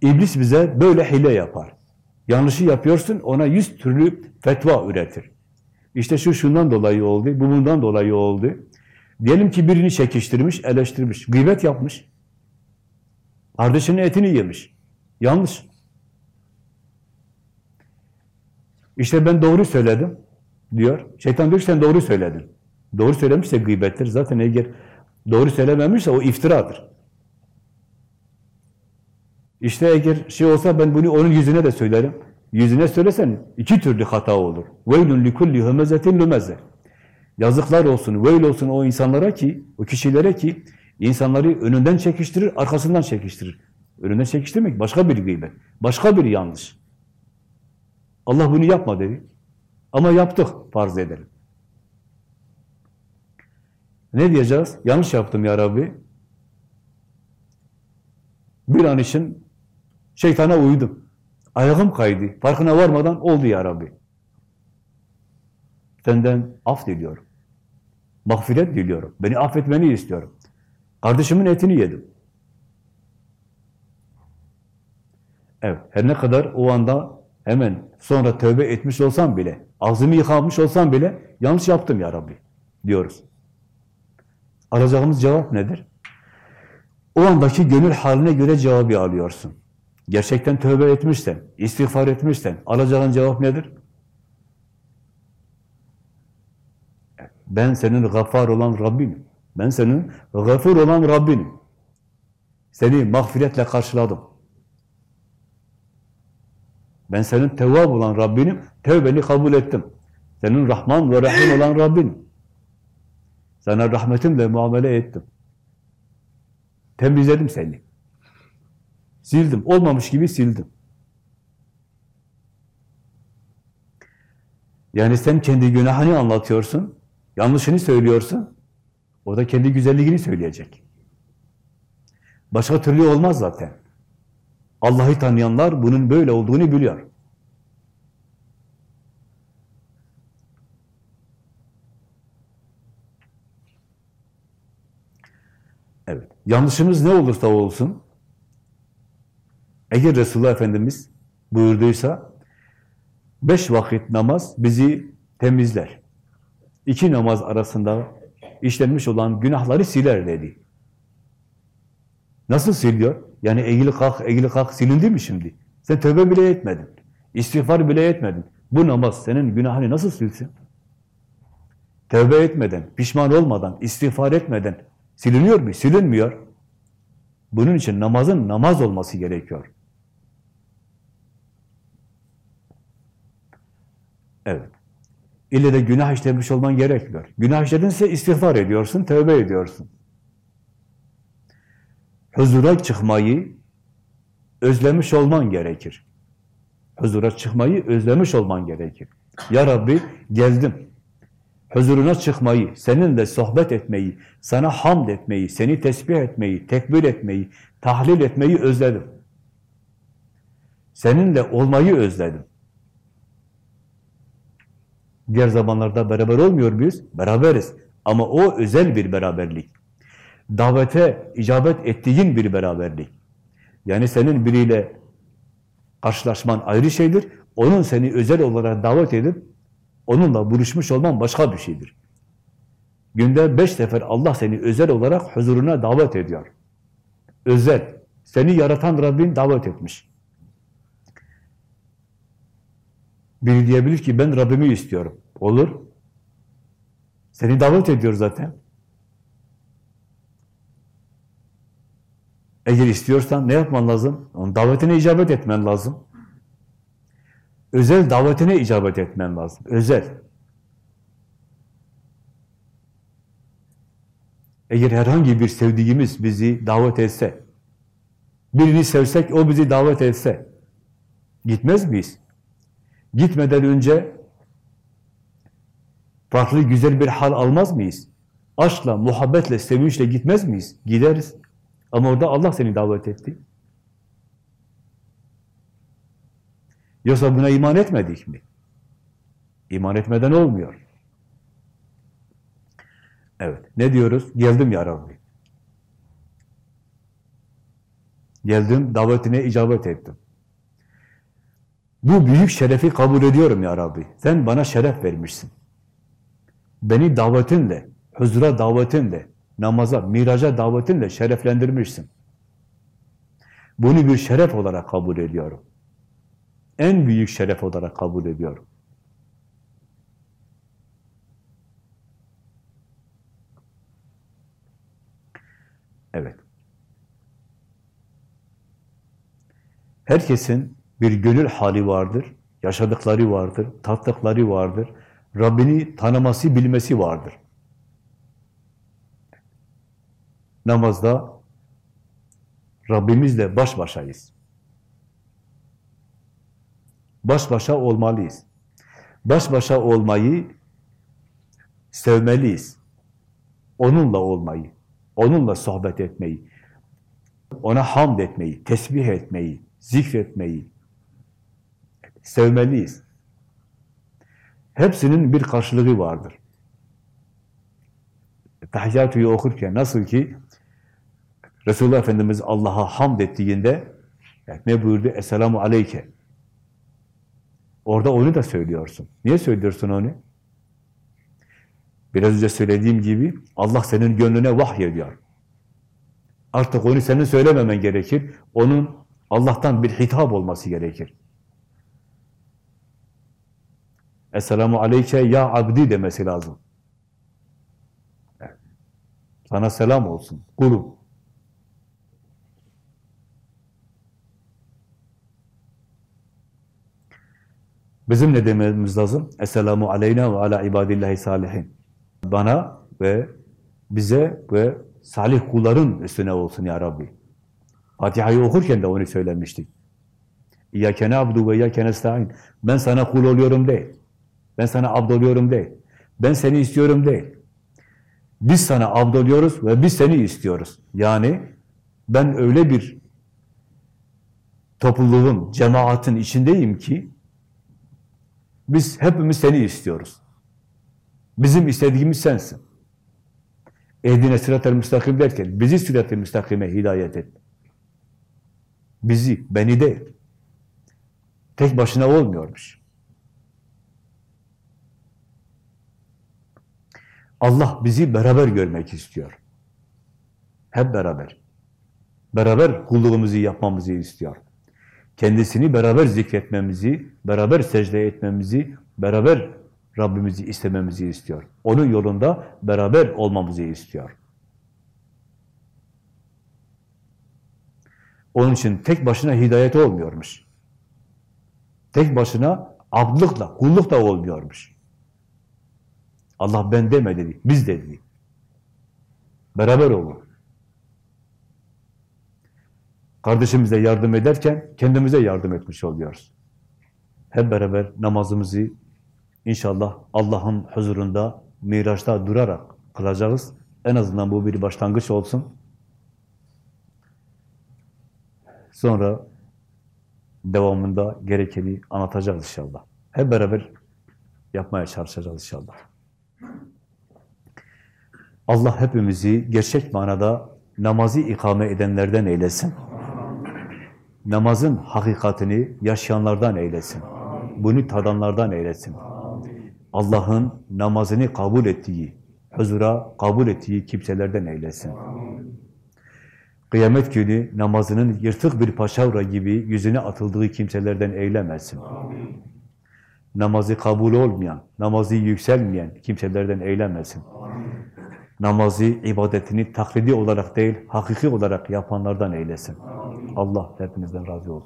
İblis bize böyle hile yapar. Yanlışı yapıyorsun, ona yüz türlü fetva üretir. İşte şu şundan dolayı oldu, bu bundan dolayı oldu. Diyelim ki birini çekiştirmiş, eleştirmiş, gıybet yapmış. Kardeşinin etini yemiş. Yanlış. İşte ben doğru söyledim diyor. Şeytan diyor sen doğru söyledin. Doğru söylemişse gıybettir. Zaten eğer doğru söylememişse o iftiradır. İşte eğer şey olsa ben bunu onun yüzüne de söylerim. Yüzüne söylesen iki türlü hata olur. وَيْلٌ لِكُلِّ هَمَزَةٍ لُمَزَةٍ Yazıklar olsun, veil olsun o insanlara ki, o kişilere ki insanları önünden çekiştirir, arkasından çekiştirir. Önünden çekiştirmek başka bir gıybet, başka bir yanlış. Allah bunu yapma dedi. Ama yaptık farz edelim. Ne diyeceğiz? Yanlış yaptım ya Rabbi. Bir an için şeytana uydum. Ayağım kaydı. Farkına varmadan oldu ya Rabbi. Senden af diliyorum. Mağfiret diliyorum. Beni affetmeni istiyorum. Kardeşimin etini yedim. Evet, her ne kadar o anda hemen sonra tövbe etmiş olsam bile, ağzımı yıkamış olsam bile yanlış yaptım ya Rabbi diyoruz. Arayacağımız cevap nedir? O andaki gönül haline göre cevabı alıyorsun. Gerçekten tövbe etmişsen, istiğfar etmişsen alacağın cevap nedir? Ben senin gaffar olan Rabbinim. Ben senin gafur olan Rabbinim. Seni mağfiretle karşıladım. Ben senin tevvab olan Rabbinim. Tevbeni kabul ettim. Senin Rahman ve Rahim olan Rabbinim. Sana rahmetimle muamele ettim. Temizledim seni. Sildim. Olmamış gibi sildim. Yani sen kendi günahını anlatıyorsun, yanlışını söylüyorsun, o da kendi güzelliğini söyleyecek. Başka türlü olmaz zaten. Allah'ı tanıyanlar bunun böyle olduğunu biliyor. Evet. Yanlışımız ne olursa olsun, eğer Resulullah Efendimiz buyurduysa, beş vakit namaz bizi temizler. İki namaz arasında işlenmiş olan günahları siler dedi. Nasıl siliyor? Yani eğili kalk, eğili kalk silindi mi şimdi? Sen tövbe bile etmedin. İstiğfar bile etmedin. Bu namaz senin günahını nasıl silsin? Tövbe etmeden, pişman olmadan, istiğfar etmeden siliniyor mu? Silinmiyor. Bunun için namazın namaz olması gerekiyor. Evet. İlle de günah işlemiş olman gerekmiyor. Günah işledinse istiğfar ediyorsun, tövbe ediyorsun. Huzura çıkmayı özlemiş olman gerekir. Huzura çıkmayı özlemiş olman gerekir. Ya Rabbi geldim. Huzuruna çıkmayı, seninle sohbet etmeyi, sana hamd etmeyi, seni tesbih etmeyi, tekbir etmeyi, tahlil etmeyi özledim. Seninle olmayı özledim. Diğer zamanlarda beraber olmuyor muyuz? Beraberiz. Ama o özel bir beraberlik. Davete icabet ettiğin bir beraberlik. Yani senin biriyle karşılaşman ayrı şeydir. Onun seni özel olarak davet edip onunla buluşmuş olman başka bir şeydir. Günde beş sefer Allah seni özel olarak huzuruna davet ediyor. Özel. Seni yaratan Rabbin davet etmiş. Biri diyebilir ki ben Rabbimi istiyorum. Olur. Seni davet ediyor zaten. Eğer istiyorsan ne yapman lazım? Onun davetine icabet etmen lazım. Özel davetine icabet etmen lazım. Özel. Eğer herhangi bir sevdiğimiz bizi davet etse, birini sevsek, o bizi davet etse, gitmez miyiz? Gitmeden önce farklı güzel bir hal almaz mıyız? Aşkla, muhabbetle, sevinçle gitmez miyiz? Gideriz. Ama orada Allah seni davet etti. Yoksa buna iman etmedik mi? İman etmeden olmuyor. Evet. Ne diyoruz? Geldim ya Rabbi. Geldim, davetine icabet ettim. Bu büyük şerefi kabul ediyorum ya Rabbi. Sen bana şeref vermişsin. Beni davetinle, huzura davetinle, namaza, miraca davetinle şereflendirmişsin. Bunu bir şeref olarak kabul ediyorum. En büyük şeref olarak kabul ediyorum. Evet. Herkesin bir gönül hali vardır, yaşadıkları vardır, tattıkları vardır, Rabbini tanıması, bilmesi vardır. Namazda Rabbimizle baş başayız. Baş başa olmalıyız. Baş başa olmayı sevmeliyiz. Onunla olmayı, onunla sohbet etmeyi, ona hamd etmeyi, tesbih etmeyi, zikretmeyi sevmeliyiz. Hepsinin bir karşılığı vardır. Tahiyyatü'yü okurken nasıl ki Resulullah Efendimiz Allah'a hamd ettiğinde yani ne buyurdu? Esselamu aleyke. Orada onu da söylüyorsun. Niye söylüyorsun onu? Biraz önce söylediğim gibi Allah senin gönlüne vahyediyor. Artık onu senin söylememen gerekir. Onun Allah'tan bir hitap olması gerekir. Esselamu aleyke ya abdi demesi lazım. Sana selam olsun, kulum. Bizim ne dememiz lazım? Esselamu aleyna ve ala ibadillahi salihin. Bana ve bize ve salih kulların üstüne olsun ya Rabbi. Fatiha'yı okurken de onu söylemiştik. İyyâke na'budu ve iyyâke nestaîn. Ben sana kul oluyorum değil. Ben sana abd oluyorum değil. Ben seni istiyorum değil. Biz sana abd oluyoruz ve biz seni istiyoruz. Yani ben öyle bir topluluğun, cemaatin içindeyim ki biz hepimiz seni istiyoruz. Bizim istediğimiz sensin. Ehdine sırat-ı müstakim derken bizi sırat-ı müstakime hidayet et. Bizi, beni değil. Tek başına olmuyormuş. Allah bizi beraber görmek istiyor. Hep beraber. Beraber kulluğumuzu yapmamızı istiyor. Kendisini beraber zikretmemizi, beraber secde etmemizi, beraber Rabbimizi istememizi istiyor. Onun yolunda beraber olmamızı istiyor. Onun için tek başına hidayet olmuyormuş. Tek başına abdlıkla, kulluk da olmuyormuş. Allah ben deme dedi, biz dedi. Beraber olun. Kardeşimize yardım ederken kendimize yardım etmiş oluyoruz. Hep beraber namazımızı inşallah Allah'ın huzurunda, Miraç'ta durarak kılacağız. En azından bu bir başlangıç olsun. Sonra devamında gerekeni anlatacağız inşallah. Hep beraber yapmaya çalışacağız inşallah. Allah hepimizi gerçek manada namazı ikame edenlerden eylesin. Namazın hakikatini yaşayanlardan eylesin. Bunu tadanlardan eylesin. Allah'ın namazını kabul ettiği, huzura kabul ettiği kimselerden eylesin. Kıyamet günü namazının yırtık bir paşavra gibi yüzüne atıldığı kimselerden eylemesin. Namazı kabul olmayan, namazı yükselmeyen kimselerden eylemesin. Namazı, ibadetini taklidi olarak değil, hakiki olarak yapanlardan eylesin. Allah hepinizden razı olsun.